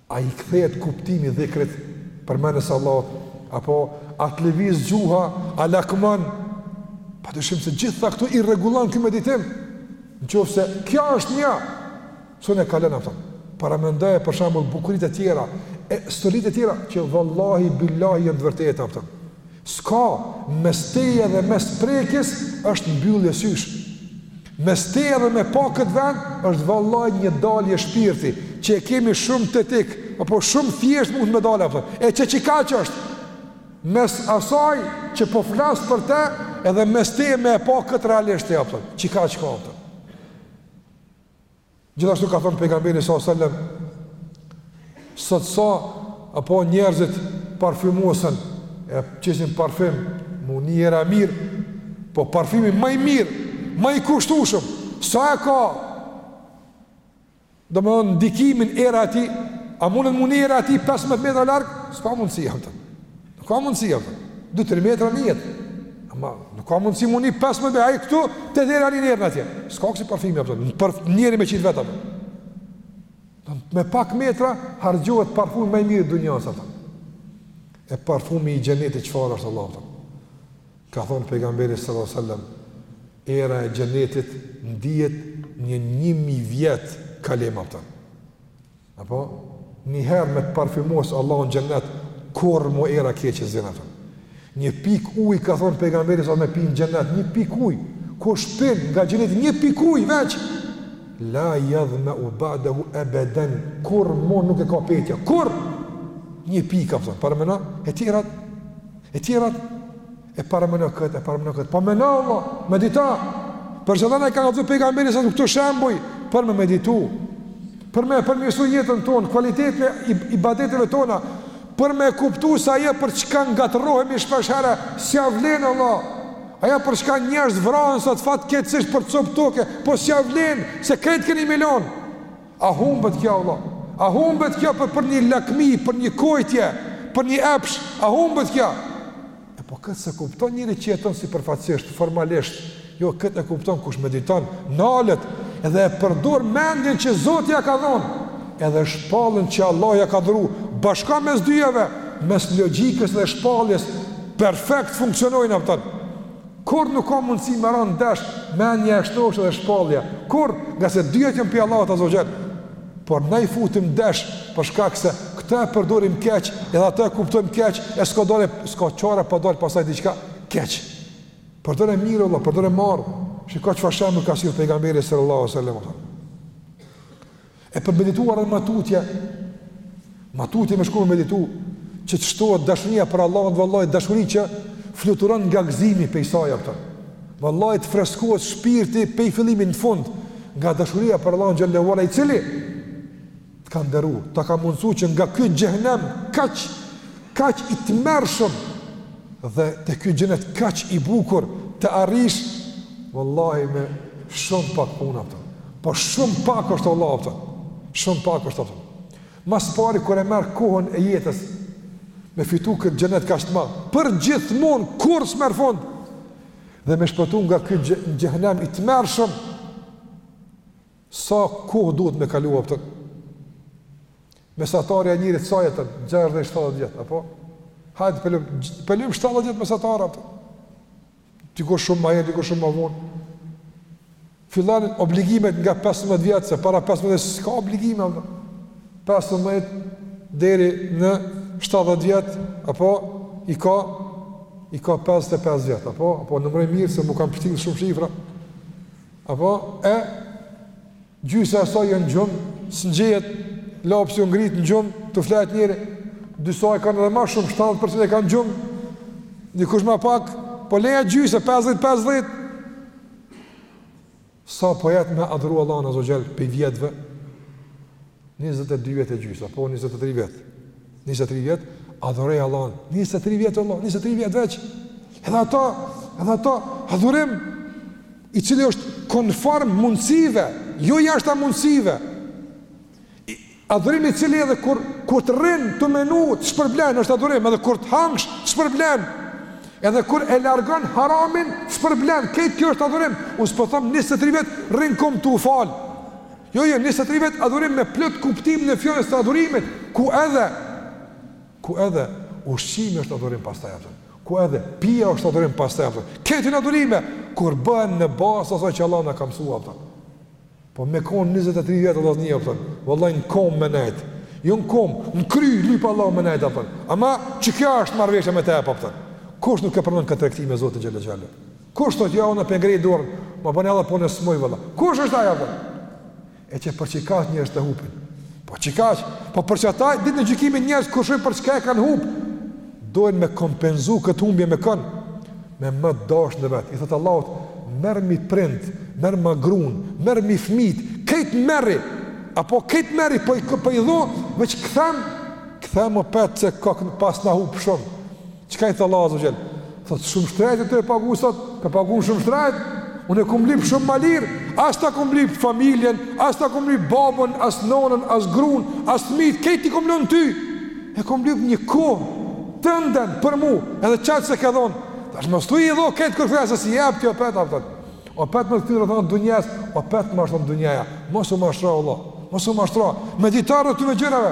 A i kthehet kuptimi i dhikrit, përmendjes së Allahut, apo a të lëviz gjuha, a lakmon? Padyshim se gjitha këto i rregullon ky meditim. Në qoftë se kjo është një, s'un e kalon, a kupton? Paramendoje për shembull bukuritë e tjera, e stolitë e tjera që vallahi billahi janë të vërteta, a kupton. S'ka, mes teje dhe mes prekjes është mbyllje sysh. Mes teje dhe me pa këtë vend është vallaj një dalje shpirti, që e kemi shumë tetik, apo shumë thjesht mund me dalë a kupton. E që qikaq është, mes asaj që po flas për te, edhe mes teje me e pa këtë realisht a kupton, qikaq ka a kupton. Gjithashtu ka thënë pejgamberi sa sallam sot sa apo njerëzit parfymosen e qesin parfym m'u ni era mirë po parfymi më i mirë më i kushtueshëm sa e ka domethënë ndikimin era e tij a munden m'u ni era e tij 15 metra larg s'ka mundësi a kupton Nuk ka mundësi a kupton. Dy tre metra nihet. Ama nuk ka mundësi m'u ni pesë më bëjë këtu te deri ani në atje. S'ka kësi parfimi a kupton. Njeri me qitë vetë. Me pak metra harxhohet parfumi më i mirë i dunjas a kupton. E parfumi i xhenetit çfarë është o vëlla. Ka thon pejgamberi sallallahu alajhi wasallam era e xhenetit ndihet një 1000 vjet kalim a kupton. Apo, njëherë me të parfimos Allahu në xhennet, kurrë mo era e keqe s'të zin, a kupton. Një pikë ujë, ka thonë pejgamberi sa me pi në xhennet, një pikë ujë, kush pin nga xhenneti, një pikë ujë veç, la jadhmeu ba'dahu ebeden, kurrë mo nuk e kap etja, kurrë, një pikë, ka thonë, parameno, e tjerat, e tjerat, E parameno këtë, e parameno këtë. Po meno o vëlla, medito. Për çfarë na ka thënë pejgamberi sa këto shembuj për me meditu, për me përmirësu jetën tonë, kualitetin e ibadeteve tona, për me kuptu se ajo për çka ngatërrohemi shpesh herë, s'ja vlen o vëlla. Ajo për çka njerëz vrahen sot fatkeqsisht për cop toke, po s'ja vlen se krejt keni me i lon. A humbet kjo o vëlla? A humbet kjo për për një lakmi, për një kojtje, për një epsh, a humbet kjo? E po këtë se kupton njeri që jeton sipërfaqsisht, formalisht, jo këtë e kupton kush mediton, nalet, edhe e përdor mendjen që Zoti ia ka dhonë, edhe shpalljen që Allahu ia ka dhuru, bashko mes dyjave, mes logjikës dhe shpalljes, perfekt funksionojnë a kupton. Kurrë nuk ka mundësi me ra ndesh mendja e shnoshë dhe shpallja, kurrë, ngase dyjat janë prej Allahut azza wa jall. Por na i futim ndesh për shkak se këtë e përdorim keq, edhe atë e kuptojmë keq, e s'ka dalë, s'ka çare pa dalë pastaj diçka keq. Përdore mirë o vëlla, përdore mbarë. Shiko çfarë shembull ka sjellë pejgamberi sallallahu alaihi wasallam. E për meditu edhe ma tutje, ma tutje me shku me meditu, që të shtohet dashunia për Allahun, vallahi dashuri që fluturon nga gëzimi pej saj, kupton. Vallahi të freskohet shpirti pej fillimit në fund, nga dashuria për Allahun xhele i cili, të ka nderu, të ka mundësu që nga ky xhehnem, kaq, kaq i tmerrshëm, dhe te ky xhenet kaq i bukur, të arrish, vallahi me shumë pak punë, kupton. Po shumë pak është vlla, kupton. Shumë pak është, kupton. Ma s'pari kur e merr kohën e jetës me fitu këtë xhenet kaq të madh. Për gjithmonë kurrë s'merr fund. Dhe me shpëtu nga ky xhehnem i tmerrshëm. Sa kohë duhet me kalu, kupton? Mesatarja e njerit sa jeton, 67 vjet, apo? Hajde pe lëm, pe lëm 70 vjet mesatarja, kupton. Dikush shumë ma herët, dikush shumë ma vonë. Fillon obligimet nga 15 vjet, se para 15 s'ka obligime apo. 15 deri në 70 vjet apo i ka i ka 55 vjet apo apo numëroj mirë se m'u kanë pështjellë shumë shifra. Apo e Gjysa e saj janë gjum, s'njehet, lapsi u ngrit në gjum, tu flejt njeri. Disa e kanë edhe ma shumë, 70% e kanë gjum. Dikush ma pak, po leja gjysa 50-50. Sa po jet me adhuru Allahun azze ve xhel pej vjetve? 22 vjet e gjysë, apo 23 vjet. njëzet e tri vjet adhuroj Allahun, njëzet e tri vjet vëlla, njëzet e tri vjet veç. Edhe ato, edhe ato adhurim i cili është konform mundësive, jo jashtë mundësive. Adhurim i cili edhe kur kur të rrin tu menu, të shpërblen, është adhurim, edhe kur të hangsh, të shpërblen. Edhe kur e largon haramin, të shpërblen. Kejt kjo është adhurim. Unë s'po them 23 vjet rri n'kom tu fal. Jo, jo, njëzet e tri vjet adhurim me plot kuptimin e fjalës të adhurimit, ku edhe ku edhe ushqimi është adhurim pastaj, kupton. Ku edhe pija është adhurim pastaj, kupton. Këto janë adhurime kur bëhen në bazë asaj që Allah na ka mësu, kupton. Po me kon 23 vjet Allah nia, kupton. Vallai në kom me nejt. Jo në kom, në kry lyp vlla me nejt, kupton. Ama qikjo është marrveshja me te, kupton. Kush nuk e pranon këtë tregti me Zotin xhele ve ala. Kush thot jo unë pe ngrej dorën, ma bën Allah punë s'muj valla. Kush është ai apo? E që për qikaq njerëzt e hupin. Po qikaq, po për qata ditën e gjykimit njerëz kur shohin për çka e kanë hup. Dojn me kompenzu kët humbje me kën me ma t'dashtit e vet. I thot Allahut, merrmi prindt, merrma grun, merrmi fëmijt, kejt merri. Apo kejt merri po i po i dho, veç kthem, kthem opet se kokna pas na hup shumë. Çka i tha Allahu azza xhel? Thot shumë shtrejt ta pagu sot, të pagun shumë shtrejt. Unë e kum lip shumë më lir, as ta kum lip familjen, as ta kum lip babën, as nonën, as gruan, as fëmit, krejt i kum lën ty. E kum lip një kohë tënden për mua, edhe çat s'e ke dhon. Tash po s'tu i dhon kët kur farë s'i jap ti opet apton. Opet më thyrë thonë dunjas, opet më mashtron dunjaja. Mos u mashtro vlla. Mos u mashtro. Medito rreth gjërave.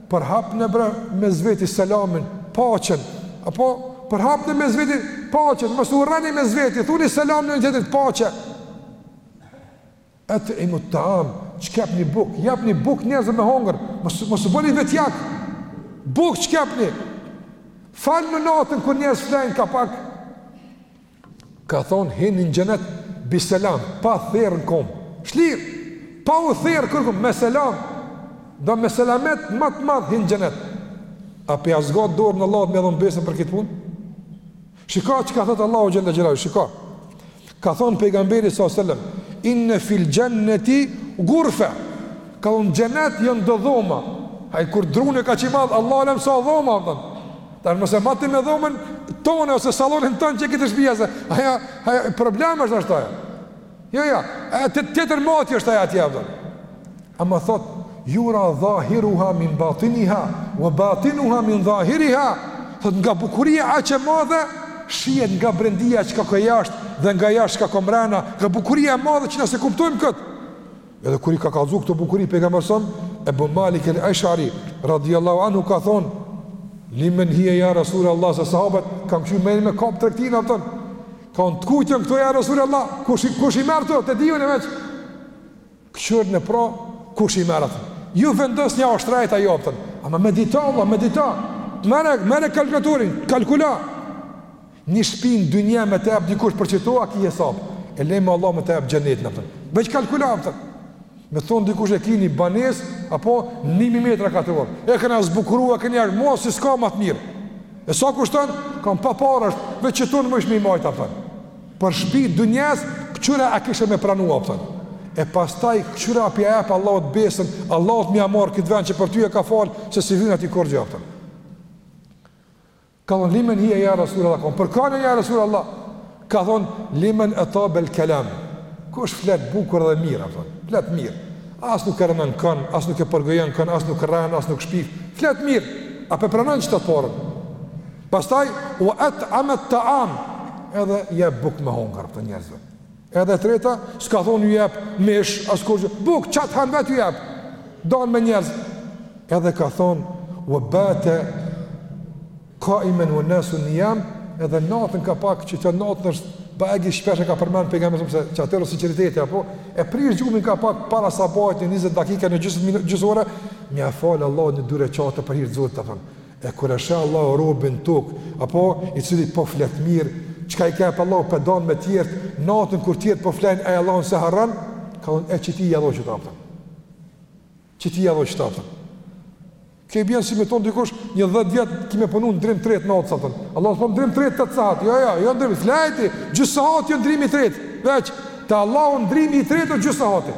përhapne bre mes veti selamin, paqen, apo përhapne mes veti paqen, mos u rrani mes veti, thuni selam njëri-tjetrit paqe. At'imu taam, jepni buk, japni buk njerëzve me hunger, mos mos u bëni vetjak. Buk jepni. Falnu natën kur njerëz flenë ka pak. Ka thonë, hini në gjenet, biselam, pa therë në komë, shlirë, pa u therë kërkun, me selam, dhe me selamet, ma të madh, hini në gjenet. A po ia zgat dorën Allahut, me dhon besën për këtë punë? Shika çka thotë Allahu xhele xhelaluhu, shika. Ka thonë pejgamberi s.a.s. Inne fil gjeneti gurfe, ka thonë gjenet janë do dhoma, ai kur drunë e ka kaq të madh, Allahu alem sa dhoma, Tash mos e mati me dhomën tonë ose sallonin tonë që ke te shpia se ajo ajo problem është ashtu. Jo, jo, ajo tjetër matë është ajo atje apton. Ama thot yura zahiruha min batiniha wa batinuha min zahiriha. Thot nga bukuria aq e madhe shihet nga brendia çka ka jashtë dhe nga jashtë çka ka mrena, nga bukuria e madhe që na s'e kuptojmë kët. Edhe kur i ka kallzu këto bukuri pejgamberi s.a.s., Ebu Malik el Ashari radhiyallahu anhu ka thon, "Limen hiya ya Rasul Allah" sa sahabet kan qenë me me kap tregtinë apton. Kan than t'kujt jan këto ja Rasul Allah, kush kush i merr ta dim ne veç. Kqyr ne pra, kush i merr atë? Ju vendosni a osht shtrejt ajo apton. Ama medito, vlla, medito. Merre, merre kalkulatorin, kalkulo. Ni shpi në dynje me të jap dikush për qeto a ki hesab E le ma Allahu me të jap gjenetin apton Veq kalkulo apton Me thonë dikush e ki ni banes Apo ni mi metra katror E kena zbukuru e kena n'ar Mos si s'ka ma të mirë E sa kushton Krejt pa pare është Veq qeto mujsh me i majt apton Për shpi dynjes Këqyre a kishe me pranu apton E pastaj këqyre a p'ja jep Allahut besën Allahut me ja marr këtë vend që për ty e ka falë Se s'i vyn atij kurgjo apton Ka thonë, limen hije ja Rasul Allah, ka thonë, për kane ja Rasul Allah, ka thonë, limen etabel kelam, kush flet bukur dhe mirë, apton, flet mirë, as nuk e rrenon kan, as nuk e përgojon kan, as nuk rren, as nuk shpif, flet mirë, a po e pranon qët të parën, pastaj, ue at'amet taam, edhe jep bukë me hongër, apton njerëzve, Edhe e treta, s'ka thonë ju jep mish, as kurgjo, buk, qatë hanë vetë ju jep, danë me njerëz. Edhe ka thonë, ue bate kaimen uen-nasu nijam, edhe natën ka pak që të natën është, bajagi shpesh e ka përmend pejgamberi se qatëherë o sinceriteti, apo, e prish gjumin ka pak para sabahit një 20 dakika një gjysë, gjysë ore, m'ja falë Allahit një dy reqate për hir t'Zotit, të thonë. E kur e sheh Allahu robin tok, apo i cili po flet mirë, çka i ka jap Allahu pe dan me tjert, natën kur tjert po flejn ai Allahun s'e harron, ka thon e çiti ja lloj çfarë thon. Çiti ja lloj çfarë thon. Kjo i bjen si me t'thon dikush një 10 vjet ki me punu ndrim t'tret natë sa thon. Allahu s'po don ndrim t'tret tet sahat. Jo jo, jo ndrim slajti, gjys sahat jo ndrim i tret. Veç te Allahu ndrim i tret o gjys sahati.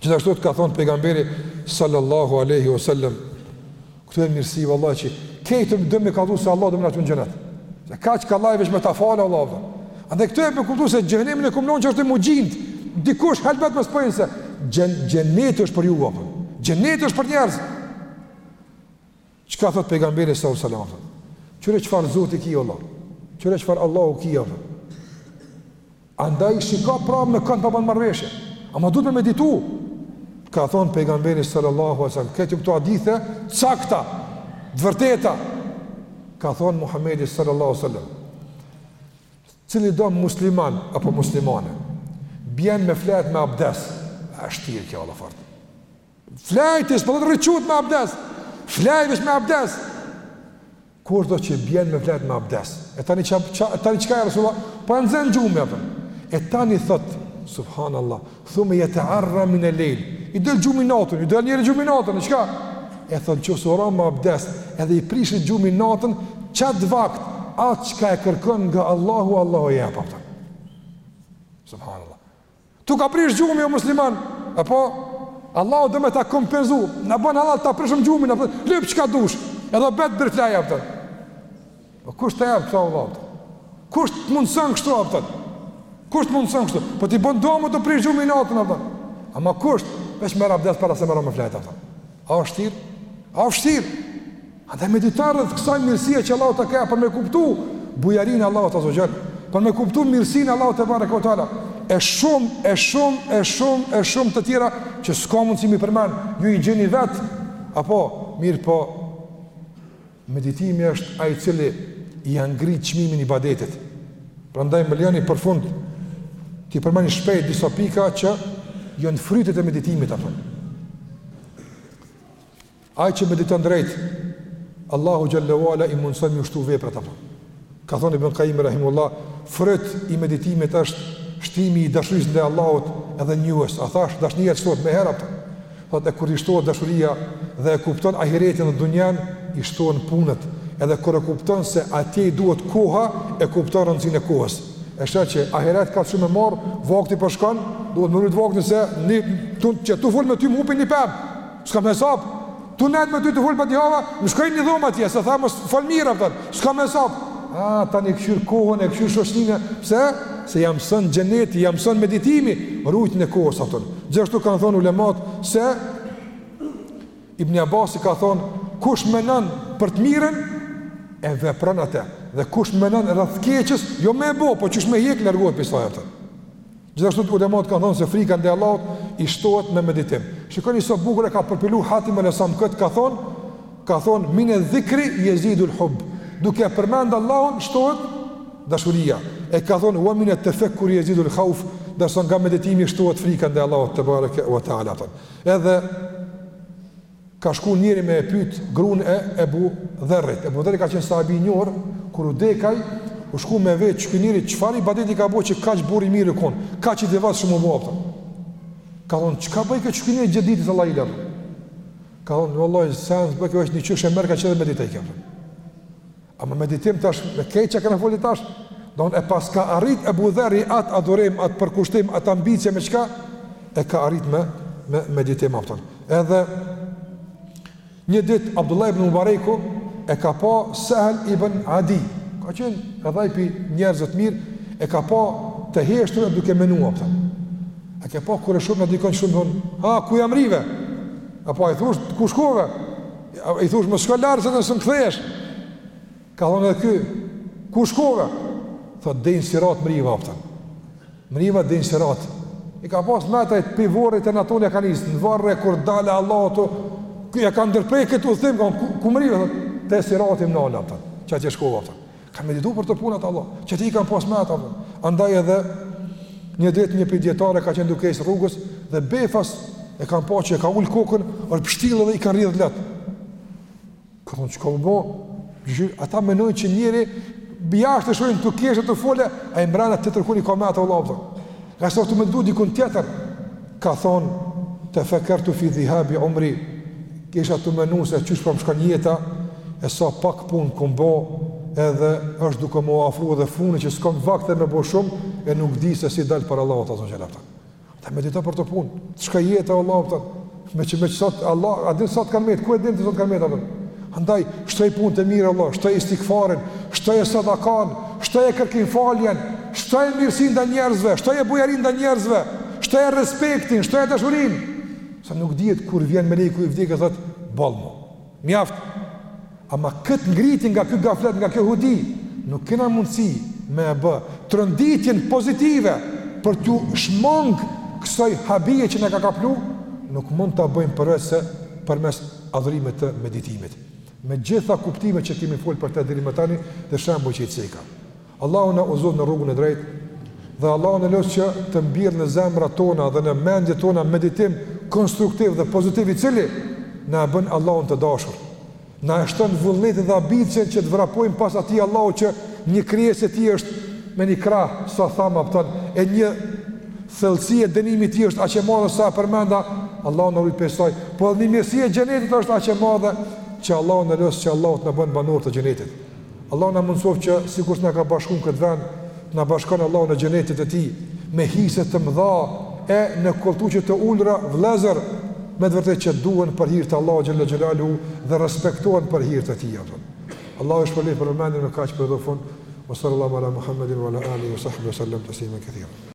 Gjithashtu të ka thonë pejgamberi sallallahu alejhi ue sellem, këtu e mirësi vallahi qi krejt do me kallxu se Allahu do me na qu n'xhenet. Se kaq kollaj veç me ta falë Allahu dhe. Edhe këtu e me kuptu se xhehenemin e kumlonë që është e mu gjindë, dikush helbet me spojnë se xhen, xheneti është për ju, apo. Xheneti është për njerëzë. Çka thot pejgamberi sa u selam thot. Qyre çfarë Zoti ki o vlla. Qyre çfarë Allahu ki o vlla. Andaj shiko pra me kënd po e bën marrveshje. Ama duhet me meditu. Ka thon pejgamberi sallallahu alaihi wasallam, këqyr këto hadithe t'sakta, të vërteta. Ka thon Muhamedi sallallahu alaihi wasallam. Cilido musliman apo muslimane bjen me flejt me abdes. A e shtirë kjo o vlla fort? Flajti s'po thot rëqut me abdes, flajt është me abdes. Kurdo që bjen me flajt me abdes? E tani çka ja Resulallah? Po e nxën gjumi, a kupton. E tani thot, subhanallah, thumme jetearra minel-lejl. I del gjumi natën, i del njerit gjumi natën, e çka? E thot, që o ra me abdes, edhe i prishet gjumi natën, qatë vakt, ai çka e kërkon nga Allahu, Allahu ja jep, a kupton. Subhanallah. T'u ka prish gjumi o musliman, e po, Allahu do me ta kompenzu, na ban hallall ta prishëm gjumin, a kupton, lyp çka dush, edhe bjer, bjer flej, a kupton. Po kush ta jep këtë vlla, a kupton? Kush të mundëson kështu, a kupton? Kush të mundëson kështu? Po ti bon domë të prish gjumi natën, a kupton? Ama kusht, veç merr abdes para se me ra me flajt, a kupton? A është shtirë? A është shtirë? Andaj medito rreth kësaj mirësie që Allahu ta ka jep, për me kuptu bujarinë e Allahut azze ve xhel, për me kuptu mirësinë e Allahut tebareke ve teala, e shumë, e shumë, e shumë, e shumë të tjera, që s'kam mundësi m'i përmend, ju i gjeni vetë, apo, mirëpo, meditimi është ai i cili ia ngrit çmimin ibadetit, prandaj më lejoni për fund, t'i përmendi shpejt disa pika që jonë frytet e meditimit, apo. Ai që mediton drejt, Allahu xhallahu ala i mundson m'ju shtu veprat, a kupton. Ka thënë Ibn Qayyim rahimullah, fryt i meditimit është shtimi i dashurisë ndaj Allahut edhe njohjes. A thash dashnia shtohet ma herët, a kupton? Thotë e kur i shtohet dashuria dhe e kupton ahiretin dhe dunjan, i shtohen punët. Edhe kur e kupton se atje i duhet koha, e kupton rëndësinë e kohës. E sheh që ahiret ka shumë me marr, vakti po shkon, duhet me rujt vaktin se qe tu fol me ty më hupi një pemë. S'kam hesap. Tu nejt me ty tu fol badihava, më shkoi një dhomë atje, se tha mos fol mirë, a kupton. S'kam hesap. Ah, tani e kqyr kohën e kqyr shoqninë, pse? Se ja mson xheneti, ja mson meditimi rujtjen e kohës, a kupton. Gjithashtu kanë thënë ulemat se Ibn Abasi ka thënë kush menon për të mirën e vepron atë dhe kush menon rreth të keqes, jo me e bo, po qysh me hjek largohet pi saj, a kupton. Gjithashtu ulemat kanë thënë se frika ndaj Allahut i shtohet me meditim. Shikoni sa bukur e ka përpilu Hatim al-Asam kët ka thon, ka thon min al-dhikri yazidul hub. Duke e përmend Allahun shtohet dashuria. E ka thon wa min at-tafakkur yazidul khawf, ndërsa nga meditimi shtohet frika ndaj Allahut tebareke ue teala. Edhe Ka shku njeri me e pyt grunë e Ebu Dherrit. Ebu Dherri ka qenë sahabi i njohur, kur u dek ai, u shku me vet që ky njeri çfarë ibadeti ka bo që kaq burr i mirë u kon, kaq i devotshëm u bo, a kupton. Ka thonë, çka bojke ky njeri gjithë ditës allahile? Ka thonë, vallahi, sen s'bojke veç një qoshe e merrke edhe meditojke. A me meditim tash me këtë që kena fol tash, domethonë e paska arrit Ebu Dherri at adhurim, at përkushtim, at ambicie me çka e ka arrit me me meditim, a kupton. Edhe një ditë Abdullah ibn Mubareku e ka pa Sahel ibn Adi, ka qenë edhe ai pi njerëzve të mirë, e ka pa të heshtur e duke menu, a kupton. A ke pa kur e shohim dikon shumë von, ha ku ja mrrive? Apo i thush ku shkove? I thush, mos shko larg se tani s'un kthehesh. Ka thonë edhe ky, ku shkove? Thot, dej n'Sirat mrriva, a kupton. Mrriva dej n'Sirat. I ka pas ment ai pi vorrit e tutje ka nis, në varre kur dale Allah ato, ky ja ka ndërpre këtë udhtim, ku, ku mrrive, thot, te Sirati më nale, a kupton, qatje shkova, a kupton. Ka meditu për kto punat Allah, qaty i kanë pas ment, a kupton. Andaj edhe një ditë një pi dijetarëve ka qenë duke ec rrugës dhe befas e kanë pa që e ka ul kokën, u pshtjell dhe i kanë rrjedh lotë. Ka thonë, çka u bo? Gjyshir, ata menojn që njeri pi jashtë të shohin tu kesh tu fol, e ai mbrena tjetërkun i ka ment Allah, a kupton. Nga se o tu meditu dikun tjetër, Ka thonë, Tefekertu fi dhihabi umri, kisha tu menu se qysh po më shkon jeta, e sa pak punë kum bo, edhe është duke me u afru edhe funi që s'kam vakt me bo shumë, e nuk di se si dal para Allahut azza wa jalla. Ata medito për këtë punë, çka jeta o Allahu ta, me që me që sot Allah, a din sa t'kanë met, ku e din ti sa t'kanë met apo? Andaj shtoji punët e mira Allah, shtoje istigfarin, shtoje sadakan, shtoje kërkimfaljen, shtoje mirësinë ndaj njerëzve, shtoje bujarinë ndaj njerëzve, Shtoje respektin, shtoje dashurinë. Se nuk dihet kur vjen meleku i vdekjes thot, boll mo. Mjaft. Ama kët ngritje nga ky gaflet, nga kjo huti, nuk kena mundësi me e bë tronditjen pozitive për t'ju shmang kësaj habie që na ka kaplu, nuk mund ta bëjmë përveç se përmes adhurimit të meditimit. Me gjitha kuptimet që kemi fol për të deri më tani dhe shembuj që i ceka. Allahu na udhëzoftë në rrugën e drejtë dhe Allahun e lus që të mbjellë në zemrat tona dhe në mendjet tona meditim konstruktiv dhe pozitiv i cili na e bën Allahun të dashur. Na e shton vullnetin dhe ambicien që të vrapojmë pas atij Allahut që një krijesë e tij është me një krah, sa thamë apëton, e një thellësi e dënimit tij është aq e madhe sa e përmenda, Allahu na rujt pej saj, po edhe një mirësi e xhenetit është aq e madhe që Allahun e lus që Allahu të na bën banorë të xhenetit. Allahu na mundsoftë që sikur ç'na ka bashku n'këtë vend, të na bashkon Allahu në xhenetet e tij me hise të mëdha e në kolltuqe të ulur vëllezër me të vërtetë që duhen për hir të Allahut xhalla xhelalu dhe respektohen për hir të tij ato. Allahu ju shpërbleftë për vëmendje, me kaq përfundoj. Wa sallallahu ala Muhammedin wa ala alihi wa sahbihi wa sallam tasliman kathira.